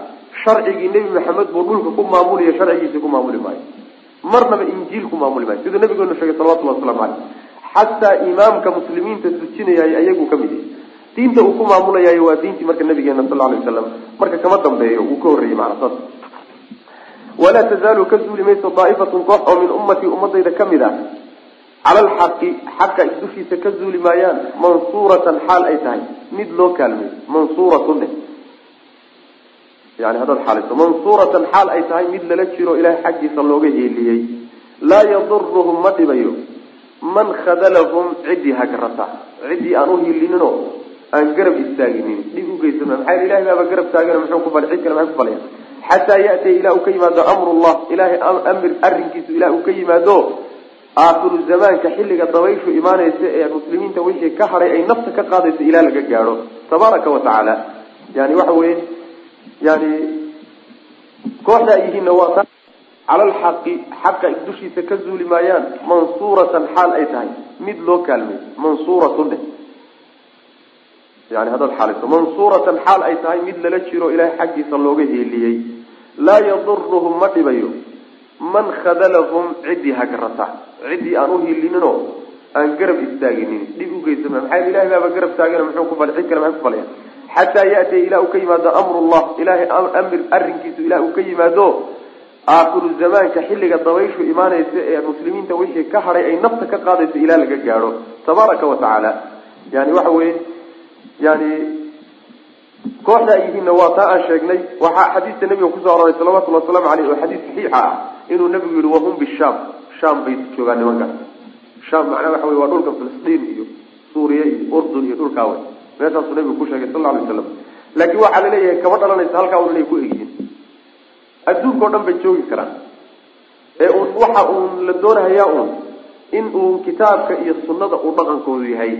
sharcigii nebi maxamed buu dhulka ku maamulaya sharcigiisa ku maamuli maayo. Marnaba injiil ku maamuli maayo. Siduu nabigeenu sheegay salawatullahi waslamu caleyh xataa imaamka muslimiinta tujinayay ayagu ka mid yahay diinta uu ku maamulayayo waa diintii marka nabigeena sal alay wasalam marka kama dambeeyo uu ka horreeyey macna saas. Walaa tazaalu ka zuuli mayso daa'ifatun koox oo min ummatii ummadayda ka mid ah. Cala alxaqi xaqa dushiisa ka zuuli maayaan mansuuratan xaal ay tahay. Mid loo kaalmay mansuuratun dheh yani haddaad xaalayso mansuuratan xaal ay tahay mid lala jiro ilahay xaggiisa looga heeliyey laa yaduruhum ma dhibayo. Man khadalahum ciddii hagarata ciddii aan u hiilininoo aan garab istaaginin. Dhib ugeysan maxaa ilahay baaba garab taagana muxuu ku fali cid kale maxay ku falaya xataa yatiya ilaa uu ka yimaado amrullah. Ilahay amir arrinkiisu ilaa uu ka yimaado. Aakhiru zamaanka xilliga dabayshu imaanaysa ee muslimiinta wixii ka hadhay ay nafta ka qaadayso ilaa laga gaadho. Tabaaraka wa yani waxa weye yani kooxda ay yihiinna waa cala alxaqi xaqa dushiisa ka zuuli maayaan mansuuratan xaal ay tahay. Mid loo kaalmay mansuuratun dheh yani haddaad xaalayso mansuuratan xaal ay tahay mid lala jiro ilahay xaggiisa looga heeliyey laa yaduruhum ma dhibayo. Man khadalahum ciddii hagarata ciddii aan u hiilininoo aan garab istaaginin. Dhib ugeysan maxaa ilahay baaba garab taagana muxuu ku fal cid kale maxay ku falaya xataa yatiya ilaa uu ka yimaado amrullah ilahay amir arrinkiisu ilaa uu ka yimaado aakhiru zamaanka xilliga dabayshu imaanaysa ee muslimiinta wixii ka hadhay ay nafta ka qaadayso ilaa laga gaadho tabaaraka wa tacaala yani waxa weye yani kooxda ay yihiinna waa taa aan sheegnay waxaa xadiista nabiga ku soo aroray salawatullhi wasalaamu aleyh oo xadiis saxiixa ah inuu nabigu yihi wahum bishaam sham bay joogaan nimankaas sham macnaha waxa wey waa dhulka filistiin iyo suuriya iyo urdun iyo dhulkaa wey meeshaasuu nabigu ku sheegay sal alay waslam laakiin waxaa la leeyahay kama dhalanaysa halkaa un inay ku egyihiin. Adduunkao dhan bay joogi karaan. Ee waxa uun la doonahayaa uun in uu kitaabka iyo sunnada uu dhaqankoodu yahay.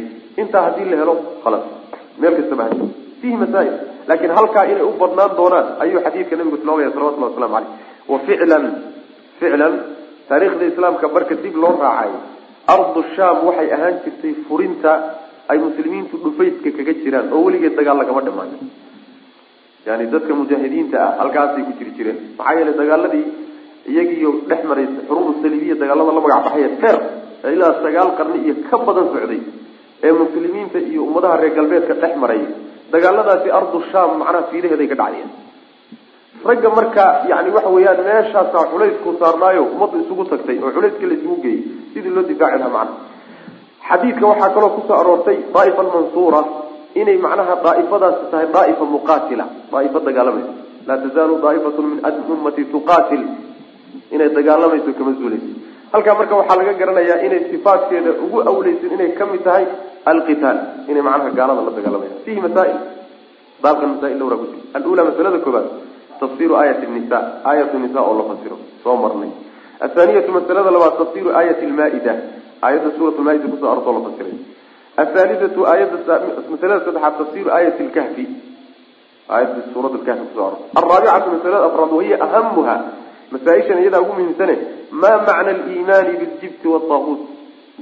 Intaa haddii la helo khalas. Meel kastaba ha fihi masaa'il. Laakiin halkaa inay u badnaan doonaan ayuu xadiidka nabigu tilmaamaya salawatullahi waslamu caleyh wa ficlan ficlan taariikhda islaamka marka dib loo raacay ardu sham waxay ahaan jirtay furinta ay muslimiintu dhufayska kaga jiraan oo weligeed dagaal lagama dhamaanin yani dadka mujaahidiinta ah halkaasay ku jiri jireen. Maxaa yeelay dagaaladii iyagiiyo dhex maraysa xuruub salibiya dagaalada la magac baxaya dheer ee ilaa sagaal qarni iyo ka badan socday ee muslimiinta iyo ummadaha reer galbeedka dhex maray dagaaladaasi ardu sham macnaha fiidaheeday ka dhacdeen ragga marka yani waxa weeyaan meeshaasaa culaysku saarnaayo ummaddu isugu tagtay oo culayska la isugu geeyey sidii loo difaaci lahaa macnaha xadiidka waxaa kaloo ku soo aroortay daaifa almansuura inay macnaha daaifadaasi tahay daaifa muqaatila daaifo dagaalamayso. Laa tazaalu daaifatu min ummati tuqaatil inay dagaalamayso kama zuulayso. Halkaa marka waxaa laga garanayaa inay sifaadkeeda ugu awleysan inay ka mid tahay alqitaal inay macnaha gaalada la dagaalamayaan fihi masaail baabkan masaail dhowraa ku jira alula masalada koobaad tafsiru aayat nisa aayat nisa oo la fasiro soo marnay. Athaniyatu masalada labaad tafsiru aayat lmaa-ida aayadda suurat lmaa-ida ku soo artoo la fasiray athaalidatu aayadda masalada saddexaad tafsiru aayat lkahfi aayadda suurat lkahfi kuso arortay alraabicatu masalada afraad wahiya ahamuha masaaishan iyadaa ugu muhiimsane maa macna aliimaani biljibti waaaquut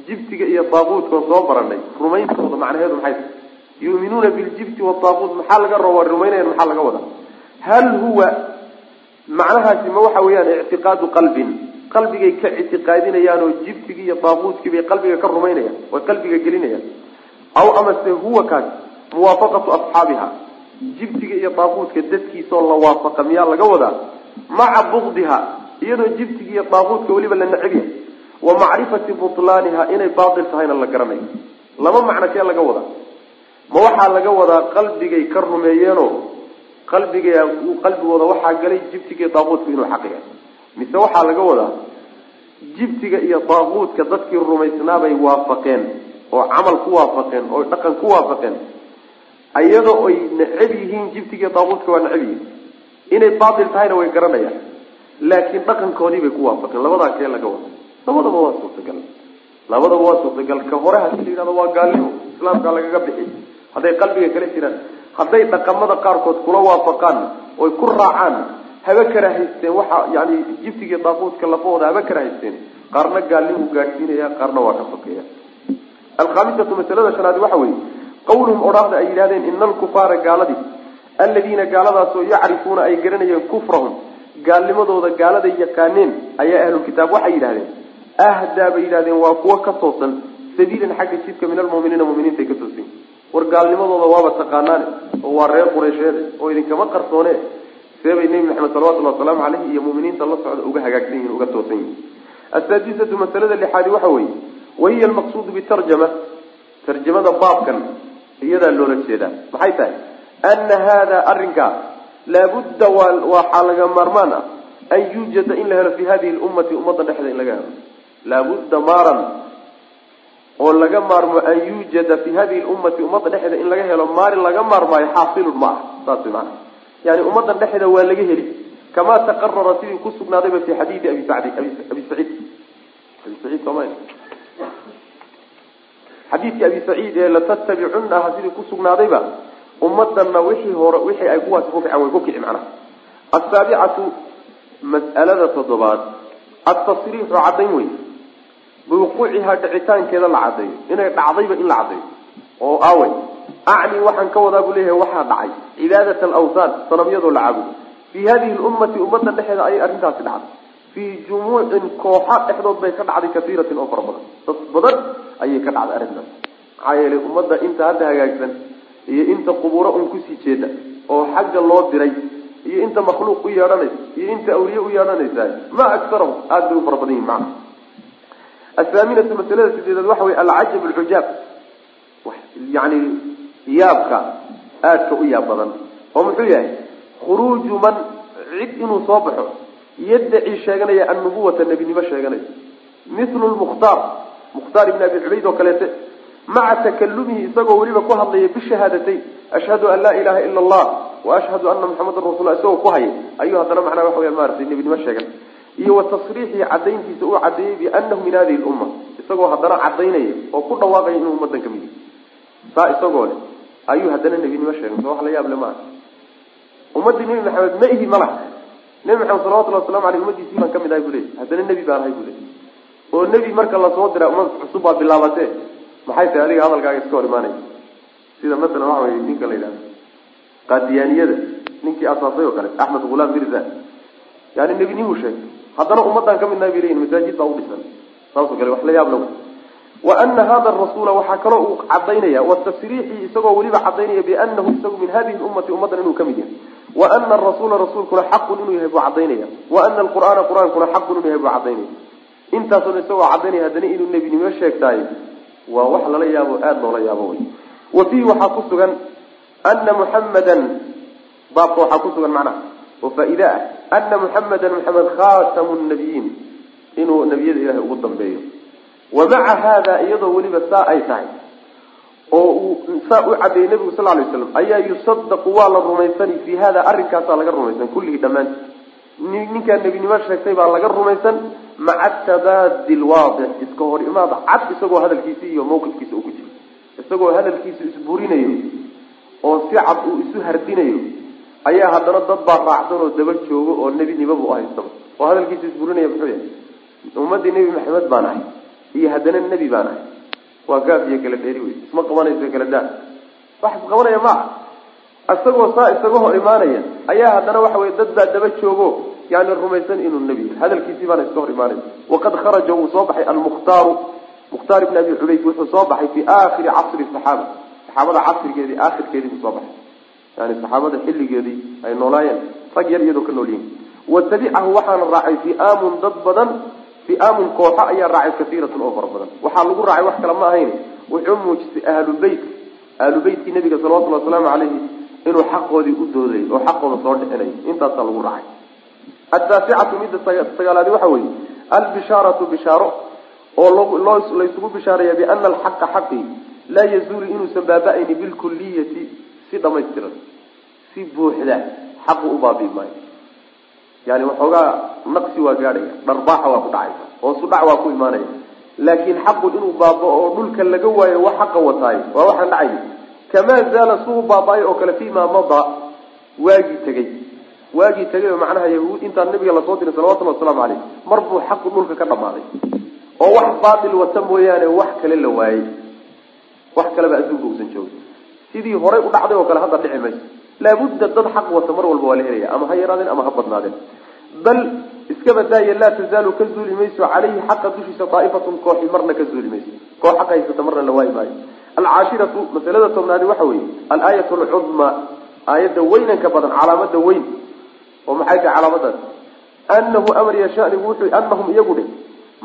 jibtiga iyo daaquutka soo baranay rumayntooda macnaheedu maxay? Tahay yuuminuuna biljibti waaaquut maxaa laga raba rumaynayan maxaa laga wadaa? Hal huwa macnahaasi ma waxa weeyaan ictiqaadu qalbin qalbigay ka ictiqaadinayaan oo jibtigii iyo daaquutkii bay qalbiga ka rumaynayaan way qalbiga gelinayaan. Aw amase huwa kaas muwaafaqatu asxaabiha. Jibtiga iyo daaquutka dadkiisaoo la waafaqa miyaa laga wadaa? Maca bukdiha iyadoo jibtiga iyo daaquutka weliba la neceb yahay. Wa macrifati butlaaniha inay baatil tahayna la garanayo. Laba macno kee laga wadaa? Ma waxaa laga wadaa qalbigay ka rumeeyeenoo qalbiga qalbigooda waxaa galay jibtiga iyo inuu xaqiya mise waxaa laga wadaa jibtiga iyo daaquutka dadkii rumaysnaabay waafaqeen oo camal ku waafaqeen oo dhaqan ku waafaqeen iyadoo ay neceb yihiin jibtiga iyo daaquutka waa neceb yihiin. Inay baatil tahayna way garanayaan laakiin dhaqankoodii bay ku waafaqeen. Labadaa kee laga wada labadaba waa suurtagal. Labadaba waa suurtagal. Ka hore haddii la yidhahdo waa gaalnimo islaamkaa lagaga bixi. Hadday qalbiga kala jiraan hadday dhaqamada qaarkood kula waafaqaan oy ku raacaan haba karahaysteen waxa yani jibtiga daaquudka lafahooda haba karahaysteen qaarna gaalnimu gaadhsiinaya qaarna waa ka sokeeya alkhaamisatu masalada shanaadi waxa weeye qawluhum odhaahda ay yidhahdeen ina alkufaara gaaladii aladiina gaaladaasoo yacrifuuna ay garanayeen kufrahum gaalnimadooda gaaladay yaqaaneen ayaa ahlulkitaab waxay yidhahdeen ahdaa bay yidhahdeen waa kuwo ka toosan sabiilan xagga jidka min almuminiina muminiintaay ka toosan war gaalnimadooda waaba taqaanaane oo waa reer qureysheede oo idinkama qarsoone seebay nebi maxamed salawatullhi wasalaamu caleyhi iyo muminiinta la socda uga hagaagsan yihiin uga toosan yihiin asaadisatu masalada lixaadi waxa weeye wahiya almaqsuudu bitarjama tarjamada baabkan iyadaa loola jeedaa. Maxay tahay? Ana hada arrinkaa laabudda waxaa laga maarmaan ah an yuujada in la helo fi hadihi lummati ummadda dhexda in laga helo. Laabudda maaran oo laga maarmo an yuujada fi hadihi lummati ummadda dhexda in laga helo maarin laga maarmaayo xaasilun ma ah saas maana yani ummaddan dhexda waa laga heli. Kamaa taqarara sidii ku sugnaadayba fi xadiidi abi sacdi abi saciid abi saciid sooma xadiidkii abi saciid ee latattabicunna aha sidii ku sugnaadayba ummadana wixii hore wixii ay kuwaasi ku kiceen way ku kici macnaha asaabicatu mas'alada toddobaad. Altasriixu caddayn wey biwuquucihaa dhicitaankeeda la caddeeyo inay dhacdayba in la caddeeyo oo aawey acni waxaan ka wadaa buu leeyahay waxaa dhacay cibaadat alawthaan sanamyadoo la caabudo fii hadihi lummati ummadda dhexeeda ayay arrintaasi dhacday fii jumuucin kooxa dhexdood bay ka dhacday kaiiratin oo fara badan dad badan ayay ka dhacday arrintaas maxaa yeelay ummadda inta hadda hagaagsan iyo inta qubuuro un ku sii jeeda oo xagga loo diray iyo inta makhluuq u yeedhanaysa iyo inta awliye u yeedhanaysa ma agarahum aada bay u fara badan yihiin macna athaaminatu masalada sideedaad waxa wey alcajab alcujaab yani yaabka aadka u yaab badan. Oo muxuu yahay? Khuruuju man cid inuu soo baxo yaddaci sheeganaya annubuwata nebinimo sheeganaya. Mithlu lmukhtaar mukhtaar ibn abi cubayd oo kaleete maca takalumihi isagoo weliba ku hadlaya bishahaadatayn. Ashhadu an laa ilaha ila allah wa ashhadu ana muxamadan rasul isagoo ku haya ayuu haddana macnaha waxa weya maratay nebinimo sheegan. Iyo wa tasriixihi cadayntiisa uu cadeeyey bianahu min hadihi lumma isagoo haddana cadaynaya oo ku dhawaaqaya inuu ummadan ka mid yahy saa isagoo leh ayuu haddana nebinimo sheegay? Soo wax la yaab le maaha ummadii nebi maxamed ma ihi malaha nebi maxamed salawatullhi waslamu aleyh ummadiisii baan ka mid ahay bu leey haddana nebi baan ahay bu leey oo nebi marka la soo dira ummad cusub baa bilaabatee. Maxay tahay? Adiga hadalkaaga iska hor imaanaya. Sida masalan waxa wey ninka la yidhahdo qaadiyaaniyada ninkii asaasay oo kale axmed hulaam mirza. Yani nebinimuu sheegay. Haddana ummadaan ka midnahay bay leyihin masaajid baa u dhisan. Saasoo kale wax la yaab wa ana hada rasuula waxaa kaloo uu cadaynaya wa tasriixii isagoo weliba cadaynaya bianahu isagu min hadihi lummati ummaddan inuu ka mid yahay. Wa ana arasuula rasuulkuna xaqun inuu yahay buu cadaynaya wa ana alqur'aana qur'aankuna xaqun inuu yahay buu cadaynaya intaasoo isagoo cadaynaya haddana inuu nebinimo sheegtaay waa wax lala yaabo aada loola yaabo wey. Wa fiihi waxaa ku sugan ana muxammadan baabka waxaa ku sugan macnaha oo faa-ide ah. Ana muxammadan muxamed khatamu nabiyiin inuu nebiyada ilahay ugu dambeeyo wa maca haada iyadoo weliba saa ay tahay. oo uu saa u cadeeyey nabigu sal lay slam ayaa yusadaqu waa la rumaysani fii hada arrinkaasaa laga rumaysan kulligii dhammaanti ninkaa nebinimo sheegtay baa laga rumaysan maca tabaadi lwaadix iska hor imaad cad isagoo hadalkiisi iyo mawqifkiisa uu ku jiro isagoo hadalkiisu isburinayo oo si cad uu isu hardinayo ayaa haddana dad baa raacsan oo daba joogo oo nebinimaba u haystaba oo hadalkiisa isburinaya muxuu yahay? Ummaddii nebi maxamed baan ahay iyo haddana nebi baan ahay. Waa gaab iyo kala dheeri wey isma qabanayso kala daa wax isqabanaya maaha isagoo saa isaga hor imaanaya ayaa haddana waxa weye dad baa daba joogo. Yani rumaysan inuu nebi yahay. Hadalkiisii baana iska hor imaanaya waqad kharaja wuu soo baxay almukhtaaru mukhtaar ibn abi cubayd wuxuu soo baxay fi aakhiri casri saxaaba. Saxaabada casrigeedii aakhirkeedii buu soo baxay. Yani saxaabada xilligeedii ay noolaayeen rag yar iyadoo ka nool watabicahu waxaana raacay fi'aamun dad badan fi'aamun kooxo ayaa raacay kaiiratun oo fara badan. Waxaa lagu raacay wax kale ma ahayn wuxuu muujisay ahlu beyt. Ahlu beytkii nabiga salawatullhi wasalaamu calayhi inuu xaqoodii u dooday oo xaqooda soo dhixinay intaasaa lagu raacay. Ataasicatu midda sagaalaadi waxa weeye albishaaratu bishaaro oo laysugu bishaaraya biana alxaqa xaqi laa yazuulu inuusan baaba-ayni bilkuliyati si dhamaystiran si buuxda xaqu u baabii maayo yani waxoogaa naqsi waa gaadhaya dharbaaxa waa ku dhacaysa hoosu dhac waa ku imaanaya. Laakiin xaqu inuu baaba oo dhulka laga waayo wax xaqa wataayo waa waxaan dhacayni kamaa zaala suu baaba-ay oo kale fima madaa waagii tegey waagii tegay oo macnaha yahuud intaan nabiga la soo diray salawatullhi wasalaamu caleyh mar buu xaqu dhulka ka dhamaaday oo wax baatil wata mooyaane wax kale la waayey wax kaleba adduunka uusan joogin. Sidii horay u dhacday oo kale hadda dhici mayso laabudda dad xaq wata mar walba waa la helaya ama ha yaraadeen ama ha badnaadeen bal iska badaaya laa tazaalu ka zuuli mayso caleyhi xaqa dushiisa daa'ifatun kooxi marna ka zuuli mayso koox xaqa haysata marna la waayi maayo alcaashiratu masalada tobnaadi waxa weeye alaayat alcudma aayadda weynanka badan calaamada weyn oo maxay tahay calaamadaas anahu amar yashanigu wuxuu anahum iyagu dhe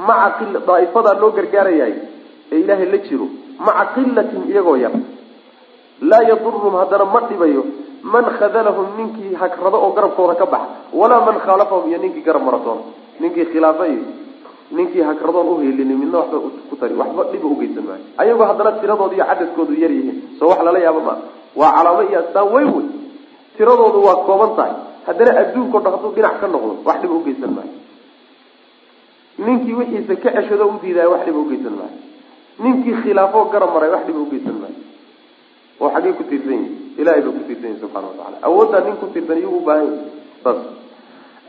maca qil daa'ifadaa loo gargaarayahay ee ilaahay la jiro maca qilatin iyagoo yar laa yaduruhum haddana ma dhibayo man khadalahum ninkii hagrado oo garabkooda ka baxa walaa man khaalafahum iyo ninkii garab maratoon ninkii khilaafa iyo ninkii hagradoon uhelini midna waxba ku tari waxba dhiba ugeysan maayo. Ayagoo haddana tiradooda iyo cadadkoodu yar yihiin soo wax lala yaabo maa waa calaamo iyo astaan weyn. Wey tiradoodu waa kooban tahay. Haddana adduunkao dhan hadduu dhinac ka noqdo wax dhiba ugeysan maayo. Ninkii wixiisa ka ceshado u diidaayo wax dhiba ugeysan maayo. Ninkii khilaafo garab maray wax dhiba ugeysan maayo. Oo xaggey ku tiirsan yihi ilahay ba ku tiirsan yihi subxana watacala awooddaa nin ku tiirsan iyuu u baahan yahi saas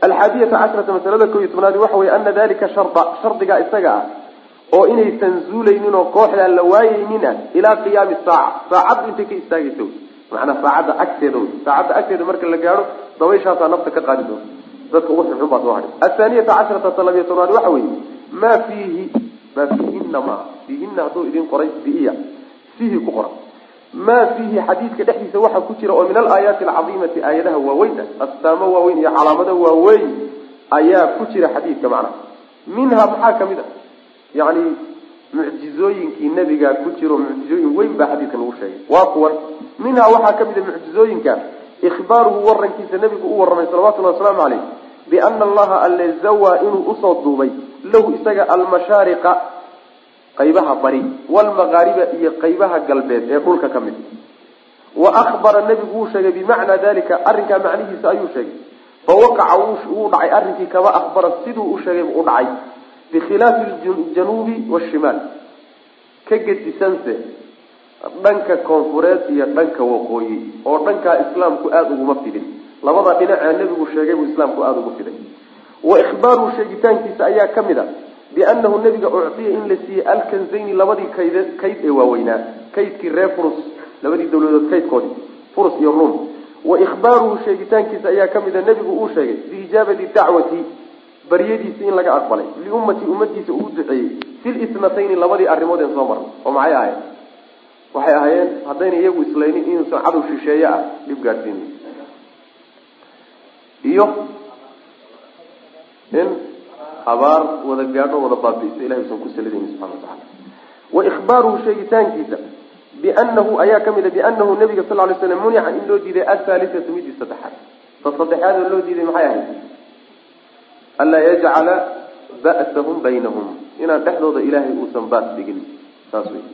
alxaadiyata cashrata masalada ko tobnaadi waxa weye ana dalika sharda shardigaa isaga ah oo inaysan zuulaynin oo kooxdaan la waayeynin ah ilaa qiyaami saaca. Saacaddu intay ka istaagaysa macnaa saacadda agteeda wey saacadda agteeda marka la gaadho dabayshaasaa nafta ka qaadi doonta dadka ugu xunxun baa soo hadhay athaaniyata cashrata talabiya tobnaadi waxa weeye maa fiihi maa fiihina ma fiihina hadduu idin qoray biiya fiihi ku qoran maa fiihi xadiidka dhexdiisa waxaa ku jira oo min alaayaati alcadiimati aayadaha waaweyn ah astaamo waaweyn iyo calaamado waaweyn ayaa ku jira xadiidka macnaha minha maxaa ka mid a yani mucjizooyinkii nebiga ku jiro mucjizooyin weyn baa xadiidka lagu sheegay waa kuwan minhaa waxaa ka mid a mucjizooyinka ikhbaaruhu warankiisa nebigu u warramay salawatullahi wasalaamu caleyh biana allaha alle zawaa inuu u soo duubay lahu isaga almashaariqa qaybaha bari walmaqaariba iyo qaybaha galbeed ee dhulka ka mid. Wa ahbara nebigu wuu sheegay bimacnaa dalika arrinkaa macnihiisa ayuu sheegay. Fawaqaca wuu dhacay arrinkii kama ahbara siduu u sheegay u dhacay. Bikhilaafi ljanuubi washimaal ka gedisanse dhanka koonfureed iyo dhanka waqooyi oo dhankaa islaamku aada uguma fidin. Labada dhinacee nebigu sheegay buu islaamku aada ugu fiday wa ikhbaaruhu sheegitaankiisa ayaa ka mid a bianahu nebiga ucdiya in la siiyey alkanzayni labadii kayd kayd ee waaweynaa. Kaydkii reer furus labadii dawladood kaydkoodii furus iyo ruum. Wa ikhbaaruhu sheegitaankiisa ayaa ka mid a nebigu uu sheegay biijaabati dacwati baryadiisi in laga aqbalay liummati ummadiisa uu duceeyey fi lisnatayni labadii arrimood ee soo marnay. Oo maxay ahayen waxay ahaayeen haddayna iyagu islaynin inuusan cadow shisheeye ah dhib gaadhsiinay iyo in abaar wada gaadho wada baabi'isa ilahay usan ku salidayni subxana watacala wa ikhbaaruhu sheegitaankiisa bianahu ayaa ka mid a bianahu nabiga sal lay slam munica in loo diiday athalisatu midii saddexaad. Ta saddexaad oo loo diiday maxay ahayd? Anlaa yajcala ba'sahum baynahum. Inaan dhexdooda ilaahay uusan baas dhigin. Saas wey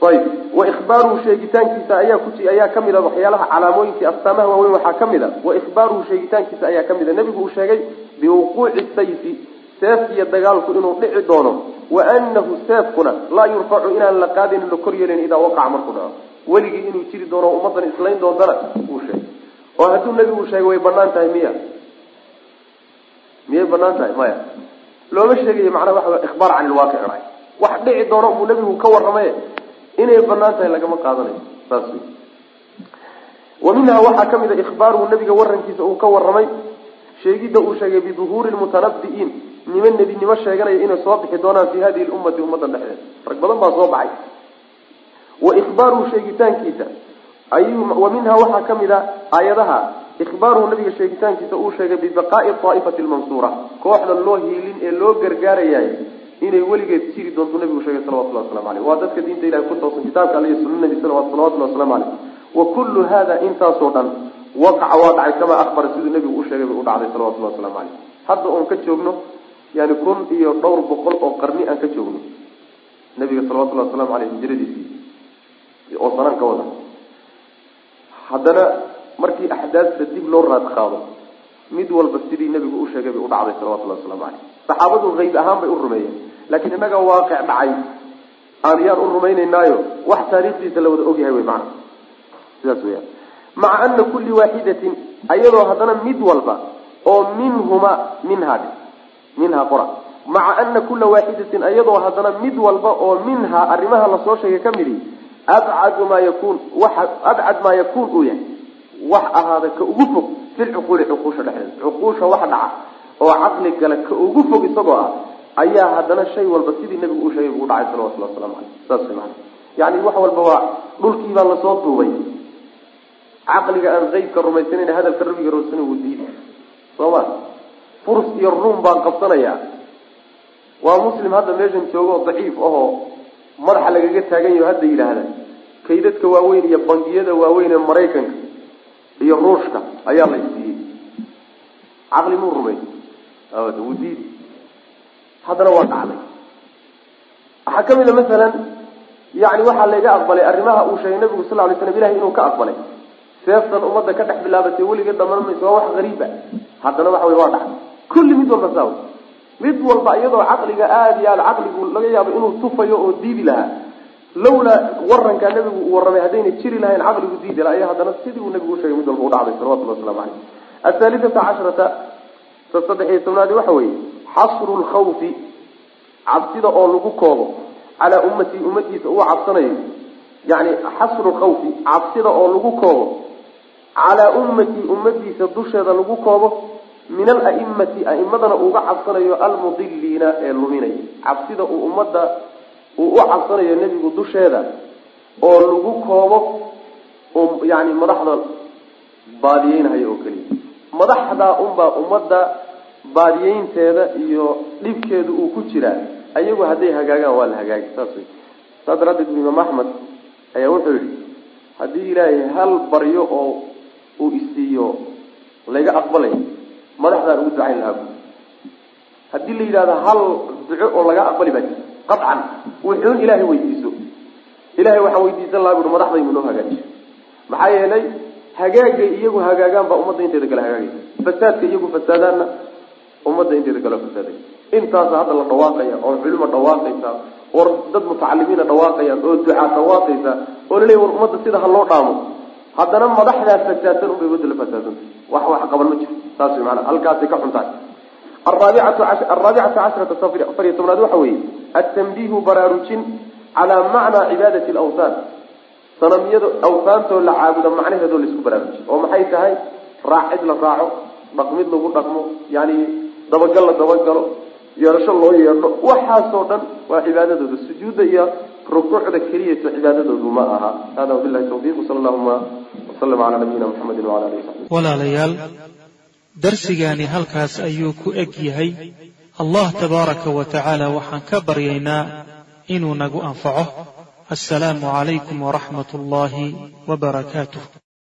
ayb wa ikhbaaruhu sheegitaankiisa ayaa ku ayaa ka mid a waxyaalaha calaamooyinkii astaamaha waaweyn waxaa ka mid a wa ikhbaaruhu sheegitaankiisa ayaa ka mid a nebigu uu sheegay biwuquuci sayfi seef iyo dagaalku inuu dhici doono wa anahu seefkuna laa yurfacu inaan la qaadin la kor yeelin idaa waqaca markuu dhaco. Weligii inuu jiri doono ummaddan islayn doontana uu sheegay. Oo hadduu nebigu sheegay way bannaan tahay miya. Miyay bannaan tahay? Maya. Looma sheegayo macnaa waxa ikhbaar can ilwaaqic dhahay wax dhici doono buu nebigu ka warramay inay bannaan tahay lagama qaadanayo. Saas wa minhaa waxaa ka mid a ikhbaaruhu nebiga warankiisa uu ka warramay sheegidda uu sheegay biduhuuri lmutanabi'iin nima nebinimo sheeganaya inay soo bixi doonaan fi hadihi lummati ummaddan dhexdeeda rag badan baa soo baxay. Wa ikhbaaruhu sheegitaankiisa. Ayuu wa minhaa waxaa ka mid a aayadaha. Ikhbaaruhu nabiga sheegitaankiisa uu sheegay bibaqaa'i aaifati lmansuura kooxda loo hiilin ee loo gargaarayay inay weligeed jiri doonto nabigu sheegay salawatullah waslamu aleyh waa dadka diinta ilahay ku toosan kitaabka alle iyo sunna nabi salawatullahi waslamu aleyh wa kullu hada intaasoo dhan waqaca waa dhacay kamaa ahbara siduu nabigu u sheegay bay u dhacday salawatullahi waslamu aleyh hadda oon ka joogno yani kun iyo dhowr boqol oo qarni aan ka joogno nabiga salawatullahi waslamu aleyh hijradiisii oo sanaan ka wada. Haddana markii axdaasta dib loo raad qaado mid walba sidii nabigu u sheegay bay u dhacday salawatullahi waslamu caleyh saxaabadu hayb ahaan bay u rumeeyeen laakiin innaga waaqic dhacay. Aan yaan u rumaynaynaayo wax taariikhdiisa la wada ogyahay wey macana sidaas weyaan maca ana kulli waaxidatin ayadoo haddana mid walba oo minhuma minhaa minhaa qora maca ana kula waaxidatin ayadoo haddana mid walba oo minhaa arrimaha la soo sheegay ka midi abcadu maa yakuun waxa abcad maa yakuun uu yahay. Wax ahaada ka ugu fog filcuquuli cuquusha dhexdeeda. Cuquusha wax dhaca oo caqli gala ka ugu fog isagoo ah ayaa haddana shay walba sidii nabigu u sheegay buu dhacay salawatullah waslamu caleyh saas yani wax walba waa dhulkii baa la soo duubay caqliga aan qeybka rumaysanan hadalka rabbiga roosana wuu diidi soo ma? Furs iyo ruum baan qabsanayaa. Waa muslim hadda meeshan joogo oo daciif ahoo madaxa lagaga taagan yaho hadda yidhaahda kaydadka waaweyn iyo bangiyada waaweyn ee maraykanka iyo ruushka ayaa la isiiyey caqli muu rumay wuu diidi haddana waa dhacday. Waxaa ka mid a masalan yani waxaa layga aqbalay arrimaha uu sheegay nabigu sal lay slam ilahay inuu ka aqbalay seeftan ummadda ka dhex bilaabatay weligeed dhamaan mayso waa wax gariib ah haddana waxa wey waa dhacday kulli mid walba saa mid walba iyadoo caqliga aada iyo aada caqligu laga yaabo inuu tufayo oo diidi lahaa. Lawlaa warankaa nabigu uu warramay haddayna jiri lahayn caqligu diidi laha ayaa haddana sidii uu nabigu usheegay mid walba u dhacday salawatullah waslamu caleyh athalitata casharata ta saddex iyo tobnaadi waxa weeye. Xasru lkhawfi cabsida oo lagu koobo calaa ummatii ummadiisa uu cabsanayo yani xasru lkhawfi cabsida oo lagu koobo calaa ummatii ummadiisa dusheeda lagu koobo min alaimati aimadana uga cabsanayo almudiliina ee luminaya cabsida uu ummadda uu u cabsanayo nebigu dusheeda oo lagu koobo yani madaxda baadiyeynahayo oo keliya madaxdaa unbaa ummadda baadiyeynteeda iyo dhibkeedu uu ku jiraa ayagu hadday hagaagaan waa la hagaagi saas wey saas daraaddeed imaam axmed ayaa wuxuu yihi haddii ilaahay hal baryo oo uu isiiyo layga aqbalay madaxdaan ugu ducayn lahaa. Haddii la yidhahdo hal duco oo laga aqbali baa jirta qaطcan wuxuun ilaahay weydiiso. Ilahay waxaan weydiisan lahaa bui madaxdaynu noo hagaajiyo. Maxaa yeelay hagaagay iyagu hagaagaan baa ummadda inteeda kale hagaagaysa fasaadka iyagu fasaadaanna ummadda inteeda kale fasaaday intaasa hadda la dhawaaqaya oo culimo dhawaaqaysa oo dad mutacalimiina dhawaaqayaan oo ducaa dhawaaqaysa oo laleey war ummadda sida ha loo dhaamo haddana madaxdaa fasaadsan unbay ummadda la fasaadsanta wax wax qaban ma jiro. Saas maanaa halkaasay ka xuntahay araabicatu cashrata afariyo tobnaad waxa weeye altanbiihu baraarujin calaa macnaa cibaadati alawthaan. Sanamiyada awthaantoo la caabudo macnaheedoo la isku baraarujiy oo maxay tahay? Raacid la raaco dhaqmid lagu dhaqmo yani dabagal la dabagalo yeerasho loo yeedho waxaasoo dhan waa cibaadadooda sujuudda iyo rukuucda keliyato cibaadadoodu ma aha. Hada wabilahi tawfiiq sal allahuma wasalam calaa nabiyina muxamedi wala alihi wasaxbi walaalayaal darsigaani halkaas ayuu ku eg yahay. Allah tabaaraka wa tacaala waxaan ka baryaynaa inuu nagu anfaco. Assalaamu calaykum waraxmat ullaahi wabarakaatuh